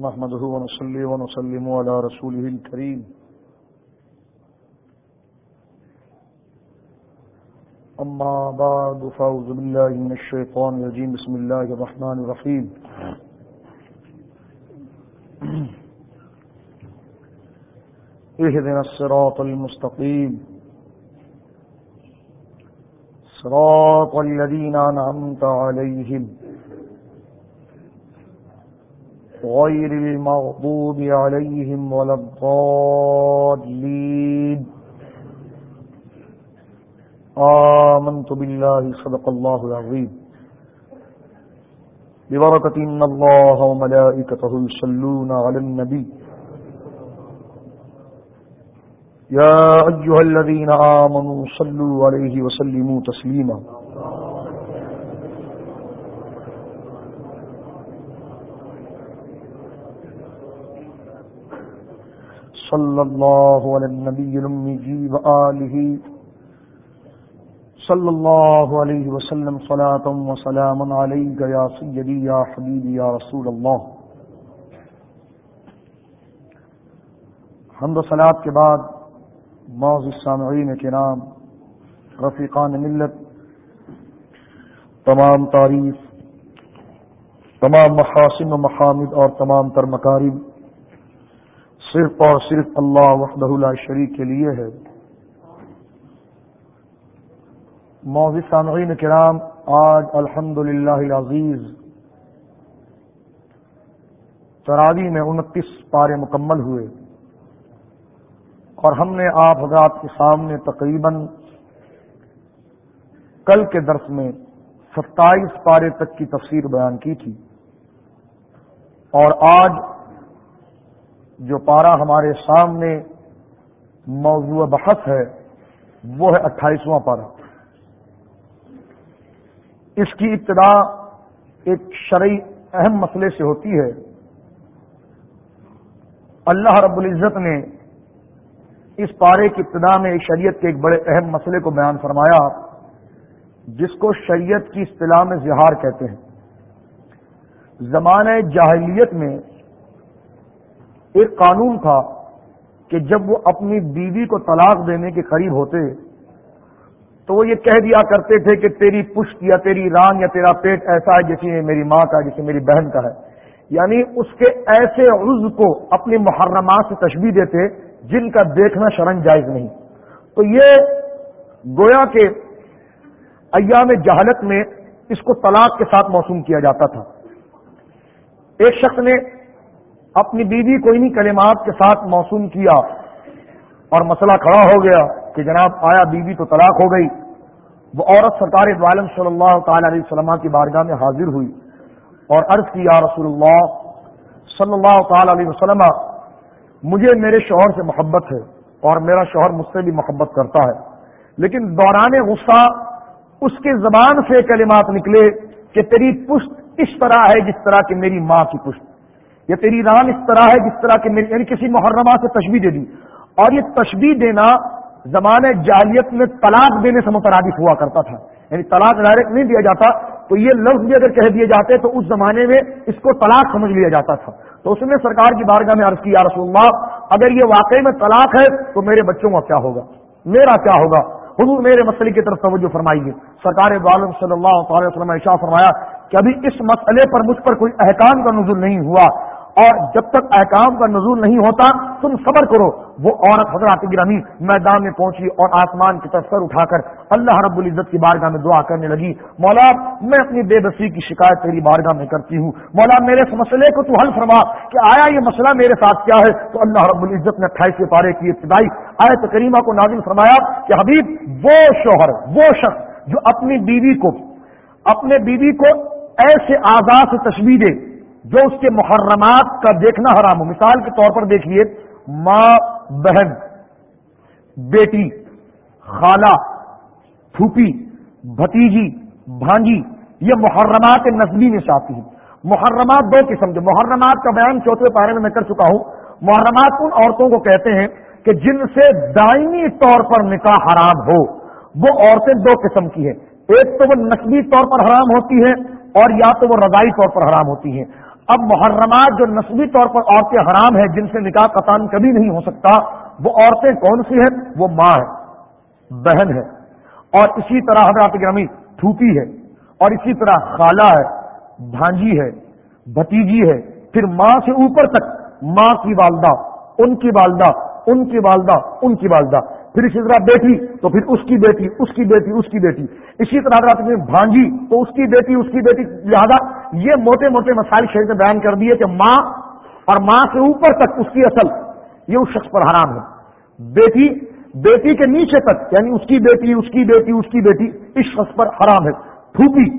نحمده ونصلي ونسلم على رسوله الكريم. أما بعد، فأعوذ بالله من الشيطان الرجيم. بسم الله الرحمن الرحيم. اهدنا الصراط المستقيم. صراط الذين أنعمت عليهم. غير المغضوب عليهم ولا الضالين. آمنت بالله، صدق الله العظيم. ببركة إن الله وملائكته يصلون على النبي. يا أيها الذين آمنوا صلوا عليه وسلموا تسليما. صلى الله على النبي الأمي وآله صلى الله عليه وسلم صلاة وسلاما عليك يا سيدي يا حبيبي يا رسول الله. حمد و صلاة کے بعد معذ سامعین کرام، رفیقان ملت، تمام تعریف، تمام محاسن و محامد اور تمام تر مکارم صرف اور صرف اللہ وحدہ لا شریک کے لیے ہے۔ معذ سامعین کرام، آج الحمد للہ عزیز تراوی میں انتیس پارے مکمل ہوئے اور ہم نے آپ حضرات کے سامنے تقریباً کل کے درس میں ستائیس پارے تک کی تفسیر بیان کی تھی اور آج جو پارا ہمارے سامنے موضوع بحث ہے، وہ ہے اٹھائیسواں پارا۔ اس کی ابتدا ایک شرعی اہم مسئلے سے ہوتی ہے۔ اللہ رب العزت نے اس پارے کی ابتدا میں شریعت کے ایک بڑے اہم مسئلے کو بیان فرمایا، جس کو شریعت کی اصطلاح میں زہار کہتے ہیں۔ زمانہ جاہلیت میں ایک قانون تھا کہ جب وہ اپنی بیوی کو طلاق دینے کے قریب ہوتے، تو وہ یہ کہہ دیا کرتے تھے کہ تیری پشت یا تیری ران یا تیرا پیٹ ایسا ہے جیسے میری ماں کا جیسے میری بہن کا ہے۔ یعنی اس کے ایسے عرض کو اپنی محرمات سے تشبیح دیتے جن کا دیکھنا شرن جائز نہیں۔ تو یہ گویا کے ایام جہالت میں اس کو طلاق کے ساتھ موسوم کیا جاتا تھا۔ ایک شخص نے اپنی بیوی کو انہیں کلمات کے ساتھ موسوم کیا اور مسئلہ کھڑا ہو گیا کہ جناب آیا بیوی تو طلاق ہو گئی۔ وہ عورت سرکار عالم صلی اللہ تعالی علیہ وسلم کی بارگاہ میں حاضر ہوئی اور عرض کیا رسول اللہ، صلی اللہ تعالی علیہ وسلم، مجھے میرے شوہر سے محبت ہے اور میرا شوہر مجھ سے بھی محبت کرتا ہے۔ لیکن دوران غصہ اس کے زبان سے کلمات نکلے کہ تیری پشت اس طرح ہے جس طرح کہ میری ماں کی پشت۔ یا تیری ران اس طرح ہے جس طرح کہ میری یعنی کسی محرمہ سے تشبیح دے دی۔ اور یہ تشبیح دینا زمان جالیت میں طلاق دینے سے مترادف ہوا کرتا تھا۔ یعنی طلاق ڈائریکٹ نہیں دیا جاتا، تو یہ لفظ بھی اگر کہہ دیے جاتے تو اس زمانے میں اس کو طلاق سمجھ لیا جاتا تھا۔ تو اس نے سرکار کی بارگاہ میں عرض کیا رسول اللہ، اگر یہ واقعی میں طلاق ہے تو میرے بچوں کا کیا ہوگا؟ میرا کیا ہوگا؟ حضور میرے مسئلے کی طرف توجہ فرمائیے سرکار عالم صلی اللہ تعالی وسلم شاہ فرمایا کہ ابھی اس مسئلے پر مجھ پر کوئی احکام کا نزول نہیں ہوا۔ اور جب تک احکام کا نزول نہیں ہوتا تم صبر کرو، وہ عورت حضرات گرامی میدان میں پہنچی اور آسمان کی طرف سر اٹھا کر اللہ رب العزت کی بارگاہ میں دعا کرنے لگی۔ مولا، میں اپنی بے بسی کی شکایت تیری بارگاہ میں کرتی ہوں۔ مولا، میرے مسئلے کو تو حل فرما کہ آیا یہ مسئلہ میرے ساتھ کیا ہے؟ تو اللہ رب العزت نے اٹھائیس پارے کی ابتدائی آئے کریمہ کو نازم فرمایا کہ حبیب، وہ شوہر، وہ شخص جو اپنی بیوی کو، اپنے بیوی کو ایسے آزاد سے تشبیح دے جو اس کے محرمات کا دیکھنا حرام ہو۔ مثال کے طور پر دیکھیے، ماں، بہن، بیٹی، خالہ، پھوپھی، بھتیجی، بھانجی، یہ محرمات نسبی میں سے آتی ہیں۔ محرمات دو قسم کے، محرمات کا بیان چوتھے پارے میں میں کر چکا ہوں۔ محرمات ان عورتوں کو کہتے ہیں کہ جن سے دائمی طور پر نکاح حرام ہو، وہ عورتیں دو قسم کی ہیں۔ ایک تو وہ نسبی طور پر حرام ہوتی ہیں اور یا تو وہ رضائی طور پر حرام ہوتی ہیں۔ اب محرمات جو نسبی طور پر عورتیں حرام ہیں، جن سے نکاح قطان کبھی نہیں ہو سکتا، وہ عورتیں کون سی ہیں؟ وہ ماں ہے بہن ہے اور اسی طرح حضرات گرامی تھوپی ہے، اور اسی طرح خالہ ہے، بھانجی ہے، بھتیجی ہے۔ پھر ماں سے اوپر تک، ماں کی والدہ، ان کی والدہ، ان کی والدہ، ان کی والدہ۔ پھر اسی طرح بیٹی، تو پھر اس کی بیٹی، اس کی بیٹی، اس کی بیٹی۔ اسی طرح اگر آپ بھانجی، تو اس کی بیٹی، اس کی بیٹی۔ لہٰذا یہ موٹے موٹے مسائل شہر نے بیان کر دیے کہ ماں اور ماں سے اوپر تک اس کی اصل، یہ اس شخص پر حرام ہے۔ بیٹی بیٹی کے نیچے تک یعنی اس کی بیٹی، اس کی بیٹی، اس کی بیٹی، اس شخص پر حرام ہے۔ پھوپھی۔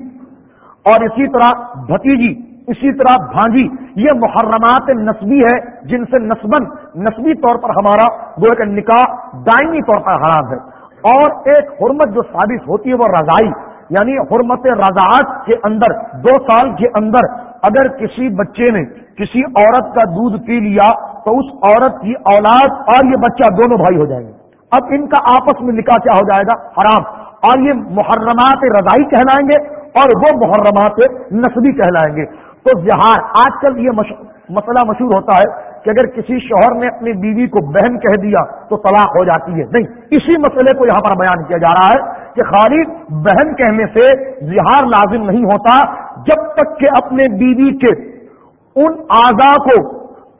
اور اسی طرح بھتیجی اسی طرح بھانجی، یہ محرمات نسبی ہے جن سے نسبن نسبی طور پر ہمارا گوئے کا نکاح دائمی طور پر حرام ہے۔ اور ایک حرمت جو ثابت ہوتی ہے وہ رضائی یعنی حرمت رضاعت کے اندر، دو سال کے اندر اگر کسی بچے نے کسی عورت کا دودھ پی لیا تو اس عورت کی اولاد اور یہ بچہ دونوں بھائی ہو جائیں گے۔ اب ان کا آپس میں نکاح کیا ہو جائے گا؟ حرام۔ اور یہ محرمات رضائی کہلائیں گے اور وہ محرمات نسبی کہلائیں گے۔ تو زہار آج کل یہ مسئلہ مشہور ہوتا ہے کہ اگر کسی شوہر نے اپنی بیوی کو بہن کہہ دیا تو طلاق ہو جاتی ہے۔ نہیں، اسی مسئلے کو یہاں پر بیان کیا جا رہا ہے کہ خالی بہن کہنے سے زہار لازم نہیں ہوتا جب تک کہ اپنے بیوی کے ان اعضا کو،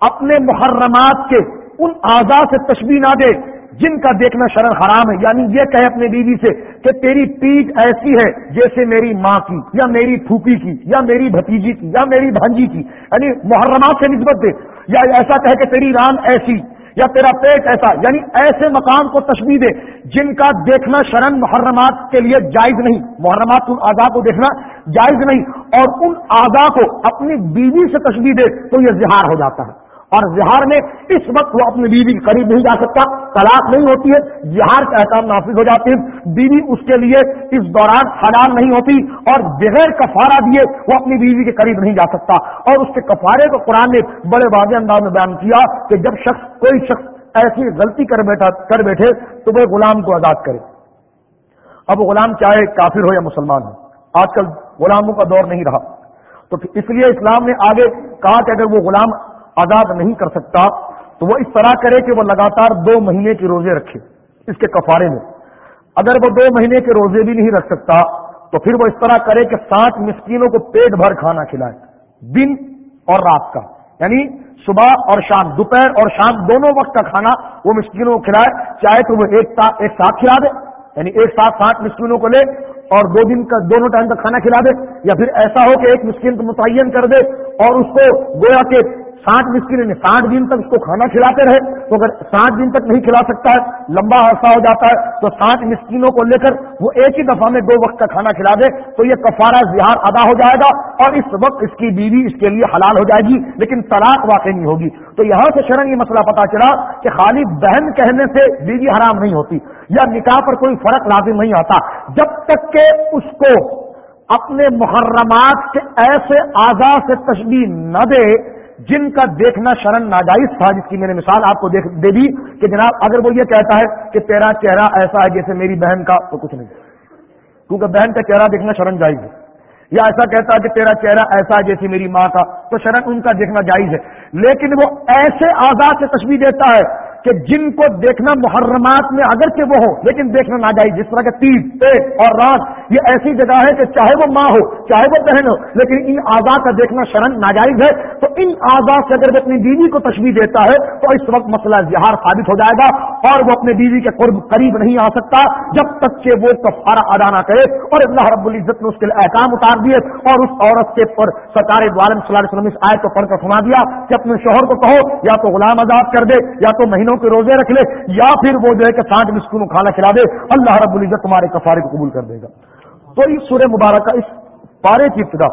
اپنے محرمات کے ان اعضا سے تشبیح نہ دے۔ جن کا دیکھنا شرن حرام ہے یعنی یہ کہے اپنے بیوی سے کہ تیری پیٹ ایسی ہے جیسے میری ماں کی، یا میری پھوپھی کی، یا میری بھتیجی کی، یا میری بھانجی کی یعنی محرمات سے نسبت دے۔ یا ایسا کہے کہ تیری رام ایسی، یا تیرا پیٹ ایسا یعنی ایسے مقام کو تشبیح دے جن کا دیکھنا شرن محرمات کے لیے جائز نہیں۔ محرمات ان اعضاء کو دیکھنا جائز نہیں، اور ان اعضاء کو اپنی بیوی سے تشبیح دے تو یہ زہار ہو جاتا ہے۔ اور زہار میں اس وقت وہ اپنی بیوی کے قریب نہیں جا سکتا، طلاق نہیں ہوتی ہے، زہار کا احکام نافذ ہو جاتے ہیں۔ بیوی اس کے لیے اس دوران حلال نہیں ہوتی اور بغیر کفارہ دیے وہ اپنی بیوی کے قریب نہیں جا سکتا۔ اور اس کے کفارے کو قرآن نے بڑے واضح انداز میں بیان کیا کہ جب شخص، کوئی شخص ایسی غلطی کر بیٹھا، کر بیٹھے تو وہ غلام کو آزاد کرے۔ اب غلام چاہے کافر ہو یا مسلمان ہو؟ آج کل غلاموں کا دور نہیں رہا۔ تو اس لیے اسلام نے آگے کہا کہ اگر وہ غلام آزاد نہیں کر سکتا، تو وہ اس طرح کرے کہ وہ لگاتار دو مہینے کے روزے رکھے اس کے کفارے میں۔ اگر وہ دو مہینے کے روزے بھی نہیں رکھ سکتا، تو پھر وہ اس طرح کرے کہ سات مسکینوں کو پیٹ بھر کھانا کھلائے، دن اور رات کا۔ یعنی صبح اور شام، دوپہر اور شام دونوں وقت کا کھانا وہ مسکینوں کو کھلائے، چاہے تو وہ ایک ایک ساتھ کھلا دے یعنی ایک ساتھ سات مسکینوں کو لے اور دو دن کا، دونوں ٹائم کا کھانا کھلا دے۔ یا پھر ایسا ہو کہ ایک مسکین کو متعین کر دے اور اس کو گویا کے ساٹھ مسکن نے ساٹھ دن تک اس کو کھانا کھلاتے رہے تو اگر ساٹھ دن تک نہیں کھلا سکتا ہے، لمبا عرصہ ہو جاتا ہے، تو ساٹھ مسکینوں کو لے کر وہ ایک ہی دفعہ میں دو وقت کا کھانا کھلا دے تو یہ کفارہ زہار ادا ہو جائے گا اور اس وقت اس کی بیوی اس کے لیے حلال ہو جائے گی، لیکن طلاق واقع نہیں ہوگی۔ تو یہاں سے شرن یہ مسئلہ پتا چلا کہ خالی بہن کہنے سے بیوی حرام نہیں ہوتی یا نکاح پر کوئی فرق لازم نہیں آتا جب تک کہ اس کو اپنے محرمات کے ایسے آزاد سے تشبیح نہ دے جن کا دیکھنا شرن ناجائز تھا، جس کی میں نے مثال آپ کو دے دی کہ جناب اگر وہ یہ کہتا ہے کہ تیرا چہرہ ایسا ہے جیسے میری بہن کا، تو کچھ نہیں۔ کیونکہ بہن کا چہرہ دیکھنا شرن جائز ہے۔ یا ایسا کہتا ہے کہ تیرا چہرہ ایسا ہے جیسے میری ماں کا، تو شرن ان کا دیکھنا جائز ہے۔ لیکن وہ ایسے آزاد سے تشبیح دیتا ہے کہ جن کو دیکھنا محرمات میں اگرچہ وہ ہو، لیکن دیکھنا نہ جائے جس طرح کے تیز پیٹ اور رات یہ ایسی جگہ ہے کہ چاہے وہ ماں ہو، چاہے وہ بہن ہو، لیکن ان آزاد کا دیکھنا شرن ناجائز ہے۔ تو ان آزاد سے اگر وہ اپنی بیوی کو تشویح دیتا ہے، تو اس وقت مسئلہ زہار ثابت ہو جائے گا اور وہ اپنے بیوی کے قرب قریب نہیں آ سکتا جب تک کہ وہ کفارہ ادا نہ کرے۔ اور اللہ رب العزت نے اس کے لیے احکام اتار دیے اور اس عورت کے پر سرکار دوارم صلی اللہ علیہ وسلم اس آئے کو پڑھ کر سنا دیا کہ اپنے شوہر کو کہو، یا تو غلام آزاد کر دے، یا تو مہینوں مہینوں کے روزے رکھ لے، یا پھر وہ جو ہے کہ ساٹھ مسکون کھانا کھلا دے، اللہ رب العزت تمہارے کفارے کو قبول کر دے گا۔ تو اس سورہ مبارکہ اس پارے کی ابتدا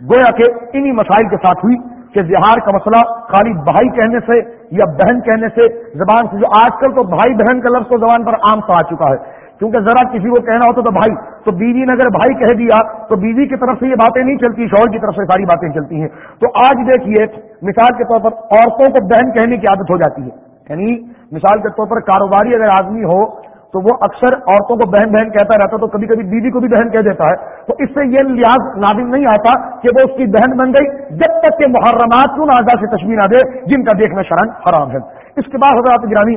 گویا کہ انہی مسائل کے ساتھ ہوئی کہ زہار کا مسئلہ خالی بھائی کہنے سے یا بہن کہنے سے، زبان سے جو آج کل تو بھائی بہن کا لفظ تو زبان پر عام سا آ چکا ہے۔ کیونکہ ذرا کسی کو کہنا ہوتا تو بھائی، تو بیوی نے اگر بھائی کہہ دیا، تو بیوی کی طرف سے یہ باتیں نہیں چلتی، شوہر کی طرف سے ساری باتیں چلتی ہیں۔ تو آج دیکھیے، مثال کے طور پر عورتوں کو بہن کہنے کی عادت ہو جاتی ہے۔ یعنی مثال کے طور پر کاروباری اگر آدمی ہو، تو وہ اکثر عورتوں کو بہن بہن کہتا رہتا تو کبھی کبھی بیوی کو بھی بہن کہہ دیتا ہے۔ تو اس سے یہ لحاظ نادم نہیں آتا کہ وہ اس کی بہن بن گئی جب تک کہ محرمات کیوں نہ سے تشمیر نہ دے، جن کا دیکھنا شران حرام ہے۔ اس کے بعد حضرات گرانی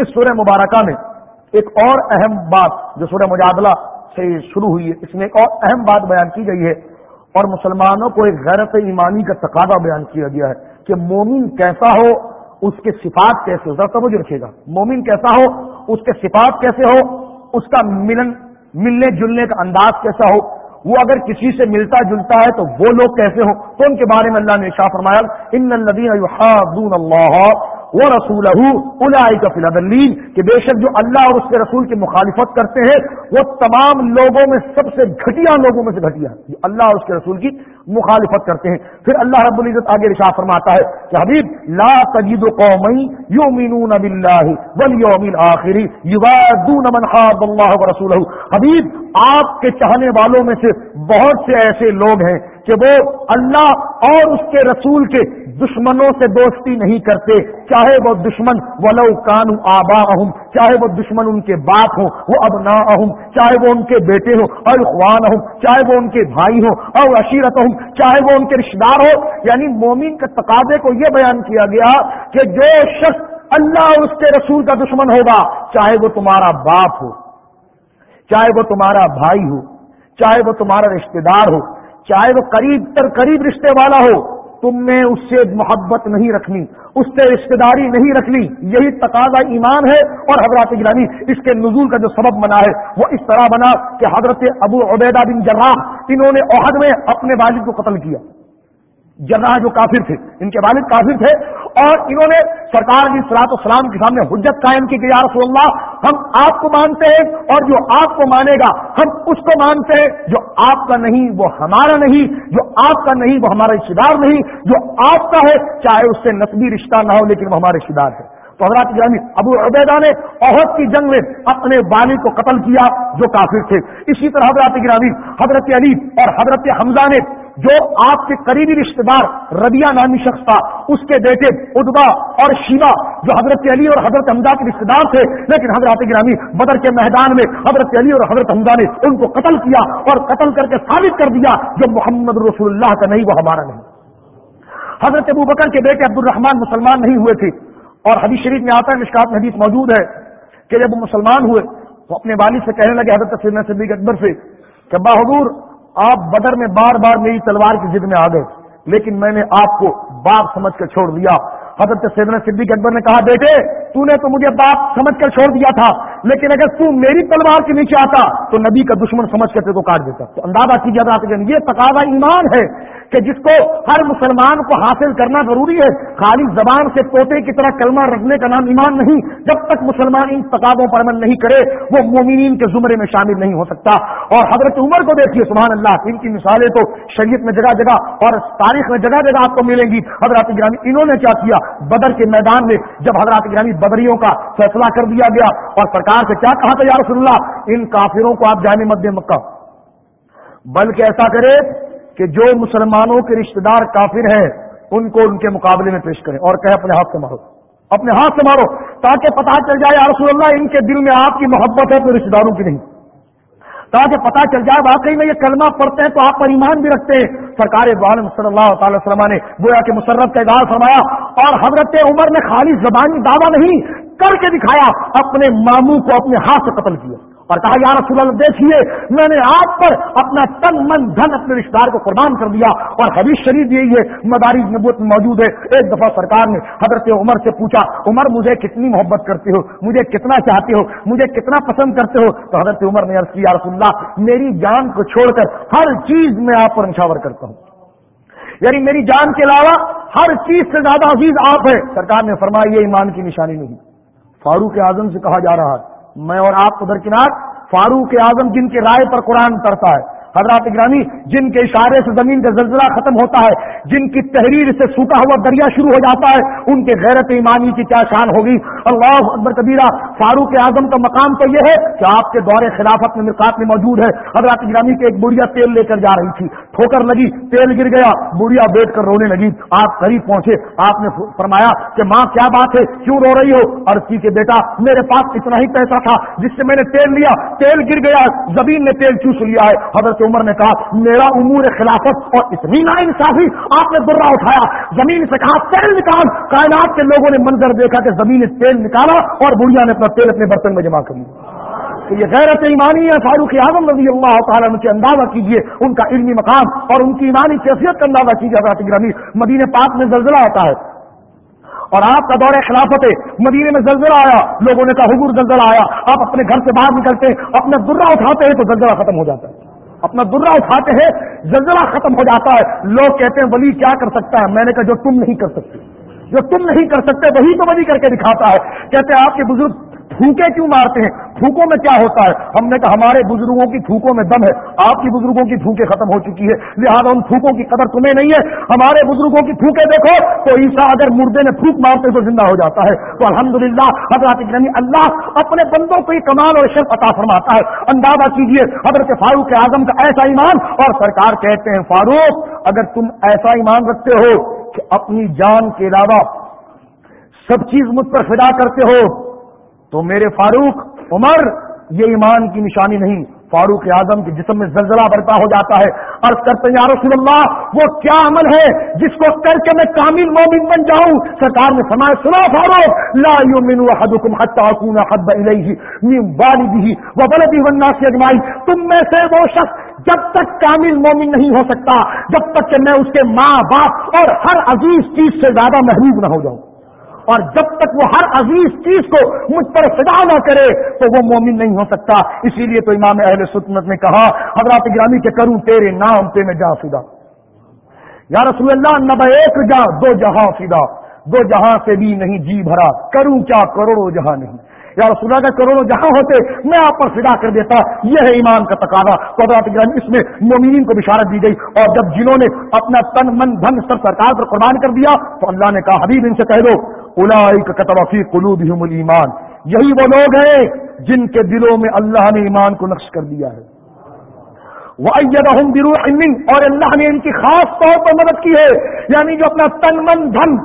اس سورہ مبارکہ میں ایک اور اہم بات جو سورہ مجادلہ سے شروع ہوئی ہے، اس میں ایک اور اہم بات بیان کی گئی ہے۔ اور مسلمانوں کو ایک غیرت ایمانی کا تقاضا بیان کیا گیا ہے کہ مومن کیسا ہو، اس کے صفات کیسے ہو ذرا توجہ رکھے گا۔ مومن کیسا ہو، اس کے صفات کیسے ہو اس کا ملن، ملنے جلنے کا انداز کیسا ہو۔ وہ اگر کسی سے ملتا جلتا ہے تو وہ لوگ کیسے ہوں؟ تو ان کے بارے میں اللہ نے شاہ فرمایا، ان اللہ وہ رسول کا کہ بے شک جو اللہ اور اس کے رسول کی مخالفت کرتے ہیں، وہ تمام لوگوں میں سب سے گھٹیا لوگوں میں سے گھٹیا جو اللہ اور اس کے رسول کی مخالفت کرتے ہیں۔ پھر اللہ رب العزت آگے رشا فرماتا ہے کہ حبیب، لا تجید قومی یؤمنون باللہ والیوم الاخر یوادون من حاد اللہ ورسولہ۔ حبیب، آپ کے چاہنے والوں میں سے بہت سے ایسے لوگ ہیں کہ وہ اللہ اور اس کے رسول کے دشمنوں سے دوستی نہیں کرتے۔ چاہے وہ دشمن ولو کانو آبا اہم چاہے وہ دشمن ان کے باپ ہوں وہ اب نہ اہم چاہے وہ ان کے بیٹے ہوں اور اخوان ہوں چاہے وہ ان کے بھائی ہوں اور عشیرت ہوں چاہے وہ ان کے رشتے دار ہو یعنی مومن کے تقاضے کو یہ بیان کیا گیا کہ جو شخص اللہ اور اس کے رسول کا دشمن ہوگا، چاہے وہ تمہارا باپ ہو، چاہے وہ تمہارا بھائی ہو، چاہے وہ تمہارا رشتے دار ہو چاہے وہ قریب تر قریب رشتے والا ہو، تم نے اس سے محبت نہیں رکھنی، اس سے رشتے داری نہیں رکھنی، یہی تقاضا ایمان ہے اور حضرات گرانی اس کے نزول کا جو سبب بنا ہے، وہ اس طرح بنا کہ حضرت ابو عبیدہ بن جراح انہوں نے عہد میں اپنے والد کو قتل کیا۔ جراح جو کافر تھے، ان کے والد کافر تھے اور انہوں نے سرکار کی سلاط اسلام کے سامنے حجت قائم کی کہ یا رسول اللہ، ہم آپ کو مانتے ہیں اور جو آپ کو مانے گا، ہم اس کو مانتے ہیں، جو آپ کا نہیں وہ ہمارا نہیں، جو آپ کا نہیں وہ ہمارا رشتے دار نہیں، جو آپ کا ہے، چاہے اس سے نسبی رشتہ نہ ہو لیکن وہ ہمارے رشتے دار ہے۔ تو حضرات گرامی ابو عبیدہ نے عہد کی جنگ میں اپنے والد کو قتل کیا جو کافر تھے۔ اسی طرح حضرات گرامی، حضرت علی اور حضرت حمزہ نے جو آپ کے قریبی رشتے دار ربیہ نامی شخص تھا، اس کے بیٹے ادبا اور شیوا جو حضرت علی اور حضرت حمزہ کے رشتے دار تھے، لیکن حضرت گرامی بدر کے میدان میں حضرت علی اور حضرت حمزہ نے ان کو قتل کیا اور قتل کر کے ثابت کر دیا جو محمد رسول اللہ کا نہیں، وہ ہمارا نہیں۔ حضرت ابو بکر کے بیٹے عبد الرحمان مسلمان نہیں ہوئے تھے۔ اور حدیث شریف میں آتا ہے، مشکات میں حدیث موجود ہے کہ جب وہ مسلمان ہوئے تو اپنے والد سے کہنے لگے، حضرت صدیق اکبر سے کہ بہدور آپ بدر میں بار بار میری تلوار کی ضد میں آ گئے، لیکن میں نے آپ کو باپ سمجھ کر چھوڑ دیا۔ حضرت سیدنا صدیق اکبر نے کہا، بیٹے، تو نے تو مجھے باپ سمجھ کر چھوڑ دیا تھا، لیکن اگر تو میری تلوار کے نیچے آتا، تو نبی کا دشمن سمجھ کر کو کاٹ دیتا۔ تو اندازہ کیجیے جاتا یہ تقاضا ایمان ہے۔ کہ جس کو ہر مسلمان کو حاصل کرنا ضروری ہے، خالی زبان سے توتے کی طرح کلمہ رکھنے کا نام ایمان نہیں۔ جب تک مسلمان ان تقاضوں پر عمل نہیں کرے، وہ مومنین کے زمرے میں شامل نہیں ہو سکتا۔ اور حضرت عمر کو دیکھیے، سبحان اللہ، ان کی مثالیں تو شریعت میں جگہ جگہ اور تاریخ میں جگہ جگہ آپ کو ملیں گی۔ حضرات گرامی، انہوں نے کیا کیا؟ بدر کے میدان میں جب حضرات گرامی بدریوں کا فیصلہ کر دیا گیا اور سرکار سے کیا کہا تھا، یا رسول اللہ، ان کافروں کو آپ جانے مد مکہ۔ بلکہ ایسا کرے کہ جو مسلمانوں کے رشتہ دار کافر ہیں، ان کو ان کے مقابلے میں پیش کریں اور کہے اپنے ہاتھ سے مارو۔ اپنے ہاتھ سے مارو، تاکہ پتا چل جائے رسول اللہ، ان کے دل میں آپ کی محبت ہے اپنے رشتے داروں کی نہیں۔ تاکہ پتا چل جائے، واقعی میں یہ کلمہ پڑھتے ہیں تو آپ پر ایمان بھی رکھتے ہیں۔ سرکار عالم صلی اللہ تعالی وسلم نے گویا کہ مسرت کا اظہار فرمایا، اور حضرت عمر نے خالی زبانی دعویٰ نہیں، کر کے دکھایا، اپنے ماموں کو اپنے ہاتھ سے قتل کیا۔ اور کہا، یا رسول اللہ، دیکھیے، میں نے آپ پر اپنا تن من دھن اپنے رشتے دار کو قربان کر دیا اور حدیث شریف یہی ہے مداری نبوت موجود ہے۔ ایک دفعہ سرکار نے حضرت عمر سے پوچھا، عمر، مجھے کتنی محبت کرتے ہو؟ مجھے کتنا چاہتے ہو؟ مجھے کتنا پسند کرتے ہو؟ تو حضرت عمر نے عرض یا رسول اللہ، میری جان کو چھوڑ کر ہر چیز میں آپ پر نشاور کرتا ہوں۔ یعنی میری جان کے علاوہ ہر چیز سے زیادہ عزیز آپ ہے سرکار نے فرمایا، یہ ایمان کی نشانی نہیں۔ فاروق اعظم سے کہا جا رہا ہے میں اور آپ کو درکنار فاروق اعظم جن کے رائے پر قرآن اترتا ہے۔ حضرات گرامی، جن کے اشارے سے زمین کا زلزلہ ختم ہوتا ہے، جن کی تحریر سے سوکھا ہوا دریا شروع ہو جاتا ہے، ان کے غیرت ایمانی کی کیا شان ہوگی؟ اللہ اکبر کبیرہ، فاروق اعظم کا مقام تو یہ ہے کہ آپ کے دور خلافت میں مرکات میں موجود ہے۔ حضرات گرامی کے ایک بڑھیا تیل لے کر جا رہی تھی۔ ٹھوکر لگی تیل گر گیا بڑھیا بیٹھ کر رونے لگی آپ قریب پہنچے آپ نے فرمایا کہ ماں کیا بات ہے کیوں رو رہی ہو ارسی کے بیٹا میرے پاس اتنا ہی پیسہ تھا جس سے میں نے تیل لیا تیل گر گیا زمین نے تیل چوس لیا ہے حضرت عمر نے کہا میرا امور خلافت اور اتنی نا انصافی آپ نے برا اٹھایا زمین سے کہا تیل نکال کائنات کے لوگوں نے منظر دیکھا کہ زمین نے تیل نکالا اور بڑھیا نے اپنا تیل اپنے برتن میں جمع کر لیا تو یہ غیرت ایمانی ہے، فاروق اعظم رضی اللہ تعالیٰ ان اندازہ کیجیے ان کا علمی مقام اور ان کی ایمانی کیفیت کا اندازہ کیجیے حضرت گرامی مدینہ پاک میں زلزلہ آتا ہے۔ اور آپ کا دور خلافت ہے مدینے میں زلزلہ آیا، لوگوں نے کہا حضور زلزلہ آیا، آپ اپنے گھر سے باہر نکلتے ہیں، اپنا درا اٹھاتے ہیں تو زلزلہ ختم ہو جاتا ہے۔ اپنا درا اٹھاتے ہیں، زلزلہ ختم ہو جاتا ہے۔ لوگ کہتے ہیں، ولی کیا کر سکتا ہے؟ میں نے کہا جو تم نہیں کر سکتے، جو تم نہیں کر سکتے، وہی تو ولی کر کے دکھاتا ہے۔ کہتے ہیں، آپ کے بزرگ پھوکے کیوں مارتے ہیں؟ پھوکوں میں کیا ہوتا ہے؟ ہم نے کہا ہمارے بزرگوں کی پھوکوں میں دم ہے۔ آپ کی بزرگوں کی پھوکیں ختم ہو چکی ہے۔ لہٰذا ان پھوکوں کی قدر تمہیں نہیں ہے۔ ہمارے بزرگوں کی پھوکے دیکھو۔ تو عیسا اگر مردے میں پھوک مارتے تو زندہ ہو جاتا ہے۔ تو الحمد للہ حضرت اللہ اپنے بندوں کو یہ کمال اور شرف عطا فرماتا ہے۔ اندازہ کیجیے حضرت فاروق اعظم کا ایسا ایمان۔ اور سرکار کہتے ہیں، فاروق، اگر تم ایسا ایمان رکھتے ہو کہ اپنی جان کے علاوہ سب چیز مجھ پر فدا کرتے ہو تو میرے فاروق، عمر، یہ ایمان کی نشانی نہیں۔ فاروق اعظم کے جسم میں زلزلہ برپا ہو جاتا ہے۔ عرض کرتے ہیں، یا رسول اللہ، وہ کیا عمل ہے جس کو کر کے میں کامل مومن بن جاؤں؟ سرکار نے سنا سنا فاروق، لا يؤمن احدكم حتى اكون حب اليه من والده وولده والناس اجمعين تم میں سے وہ شخص جب تک کامل مومن نہیں ہو سکتا، جب تک کہ میں اس کے ماں، باپ اور ہر عزیز چیز سے زیادہ محبوب نہ ہو جاؤں۔ اور جب تک وہ ہر عزیز چیز کو مجھ پر فدا نہ کرے تو وہ مومن نہیں ہو سکتا۔ اسی لیے تو امام اہل سنت نے کہا، حضرات گرامی کے کروں تیرے نام پہ میں جا فدا۔ یا رسول اللہ نب ایک جا دو جہاں فدا۔ دو جہاں سے بھی نہیں جی بھرا۔ کروں کیا کروڑوں جہاں نہیں۔ یا رسول اللہ کا کروڑوں جہاں ہوتے، میں آپ پر فدا کر دیتا۔ یہ ہے ایمان کا تقاضا۔ تو حضرات گرامی، اس میں مومنین کو بشارت دی گئی۔ اور جب جنہوں نے اپنا تن، من، دھن سب سرکار پر قربان کر دیا، تو اللہ نے کہا، حبیب، ان سے کہہ دو۔ کتوفی قلوب ایمان یہی وہ لوگ ہیں جن کے دلوں میں اللہ نے ایمان کو نقش کر دیا ہے۔ وہ اور اللہ نے ان کی خاص طور پر مدد کی ہے۔ یعنی جو اپنا تن من دھن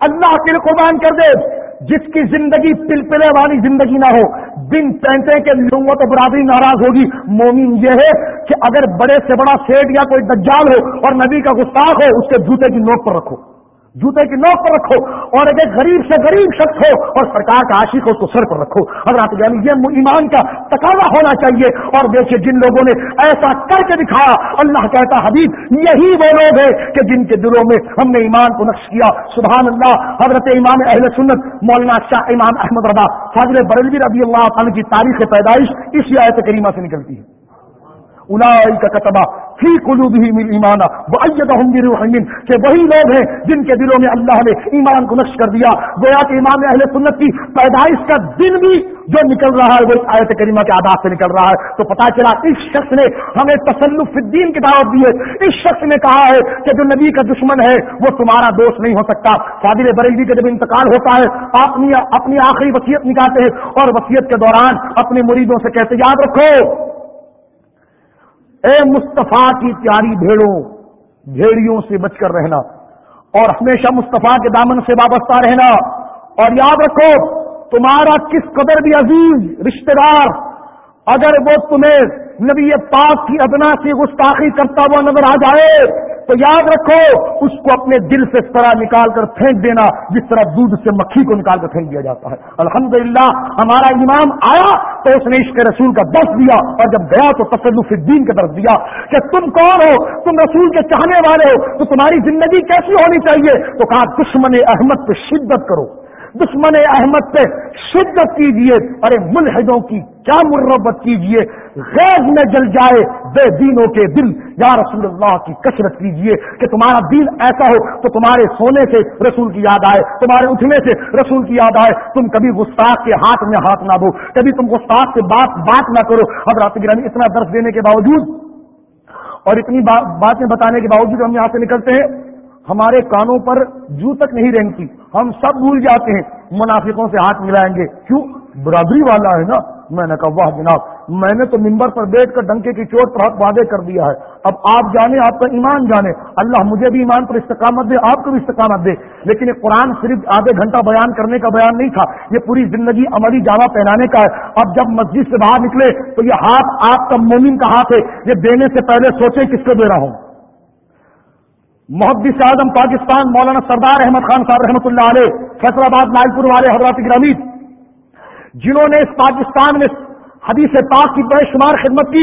اللہ کے لیے قربان کر دے، جس کی زندگی پلپلے والی زندگی نہ ہو دن پہنتے کے لوگوں تو برادری ناراض ہوگی۔ مومن یہ ہے کہ اگر بڑے سے بڑا سیٹ یا کوئی دجال ہو اور نبی کا گستاخ ہو، اس کے جوتے کی نوک پر رکھو۔ جوتے کی نوک پر رکھو اور اگر غریب سے غریب شخص ہو اور سرکار کا عاشق ہو اس کو سر پر رکھو۔ حضرات یعنی یہ ایمان کا تقاضا ہونا چاہیے۔ اور دیکھیے، جن لوگوں نے ایسا کر کے دکھایا اللہ کہتا حبیب، یہی وہ لوگ ہیں کہ جن کے دلوں میں ہم نے ایمان کو نقش کیا۔ سبحان اللہ، حضرت امام اہل سنت، مولانا شاہ امام احمد رضا، فاضل برلوی رضی اللہ عنہ کی تاریخ پیدائش اس آیت کریمہ سے نکلتی ہے۔ الائی کا کتبہ فی قلوب ہی مل ایمانا کہ وہی لوگ ہیں جن کے دلوں میں اللہ نے ایمان کو نقش کر دیا۔ گویا کہ امام اہل سنت کی پیدائش کا دن بھی جو نکل رہا ہے، وہ آیت کریمہ کے آداب سے نکل رہا ہے۔ تو پتا چلا اس شخص نے ہمیں تسلف الدین کی دعوت دی ہے۔ اس شخص نے کہا ہے کہ جو نبی کا دشمن ہے، وہ تمہارا دوست نہیں ہو سکتا۔ فادل بریلی کا جب انتقال ہوتا ہے، اپنی اپنی آخری وصیت نکالتے ہیں اور وصیت کے دوران اپنے مریدوں سے کہتے یاد رکھو اے مصطفیٰ کی پیاری بھیڑوں، بھیڑیوں سے بچ کر رہنا اور ہمیشہ مصطفیٰ کے دامن سے وابستہ رہنا اور یاد رکھو، تمہارا کس قدر بھی عزیز رشتہ دار اگر وہ تمہیں نبی پاک کی ادنا سے گستاخی کرتا ہوا نظر آ جائے تو یاد رکھو، اس کو اپنے دل سے طرح نکال کر پھینک دینا، جس طرح دودھ سے مکھی کو نکال کر پھینک دیا جاتا ہے۔ الحمدللہ، ہمارا امام آیا تو اس نے عشق رسول کا دس دیا اور جب گیا تو تصلف الدین کا درد دیا کہ تم کون ہو؟ تم رسول کے چاہنے والے ہو، تو تمہاری زندگی کیسی ہونی چاہیے؟ تو کہا، دشمن احمد پہ شدت کرو۔ دشمن احمد پہ شدت کیجیے ارے ملحدوں کی کیا مربت کیجیے غیر میں جل جائے بے دینوں کے دل۔ یا رسول اللہ کی کثرت کیجیے کہ تمہارا دین ایسا ہو تو تمہارے سونے سے رسول کی یاد آئے، تمہارے اٹھنے سے رسول کی یاد آئے۔ تم کبھی گستاخ کے ہاتھ میں ہاتھ نہ دو، کبھی تم گستاخ سے بات بات نہ کرو۔ حضرات گرانی اتنا درس دینے کے باوجود اور اتنی باتیں بتانے کے باوجود ہم یہاں سے نکلتے ہیں۔ ہمارے کانوں پر جو تک نہیں رینگتی ہم سب بھول جاتے ہیں، منافقوں سے ہاتھ ملائیں گے۔ کیوں؟ برادری والا ہے نا؟ میں نے کہا، واہ جناب، میں نے تو ممبر پر بیٹھ کر ڈنکے کی چوٹ پر حق واضح کر دیا ہے۔ اب آپ جانے، آپ کا ایمان جانے۔ اللہ مجھے بھی ایمان پر استقامت دے، آپ کو بھی استقامت دے۔ لیکن یہ قرآن صرف آدھے گھنٹہ بیان کرنے کا بیان نہیں تھا، یہ پوری زندگی عملی جامع پہنانے کا ہے۔ اب جب مسجد سے باہر نکلے تو یہ ہاتھ آپ کا مومن کا ہاتھ ہے، یہ دینے سے پہلے سوچیں کس کو دے رہا ہوں؟ محدث اعظم پاکستان مولانا سردار احمد خان صاحب رحمۃ اللہ علیہ، فیصل آباد لال پور والے حضرات گرامی، جنہوں نے اس پاکستان میں حدیث پاک کی بڑے شمار خدمت کی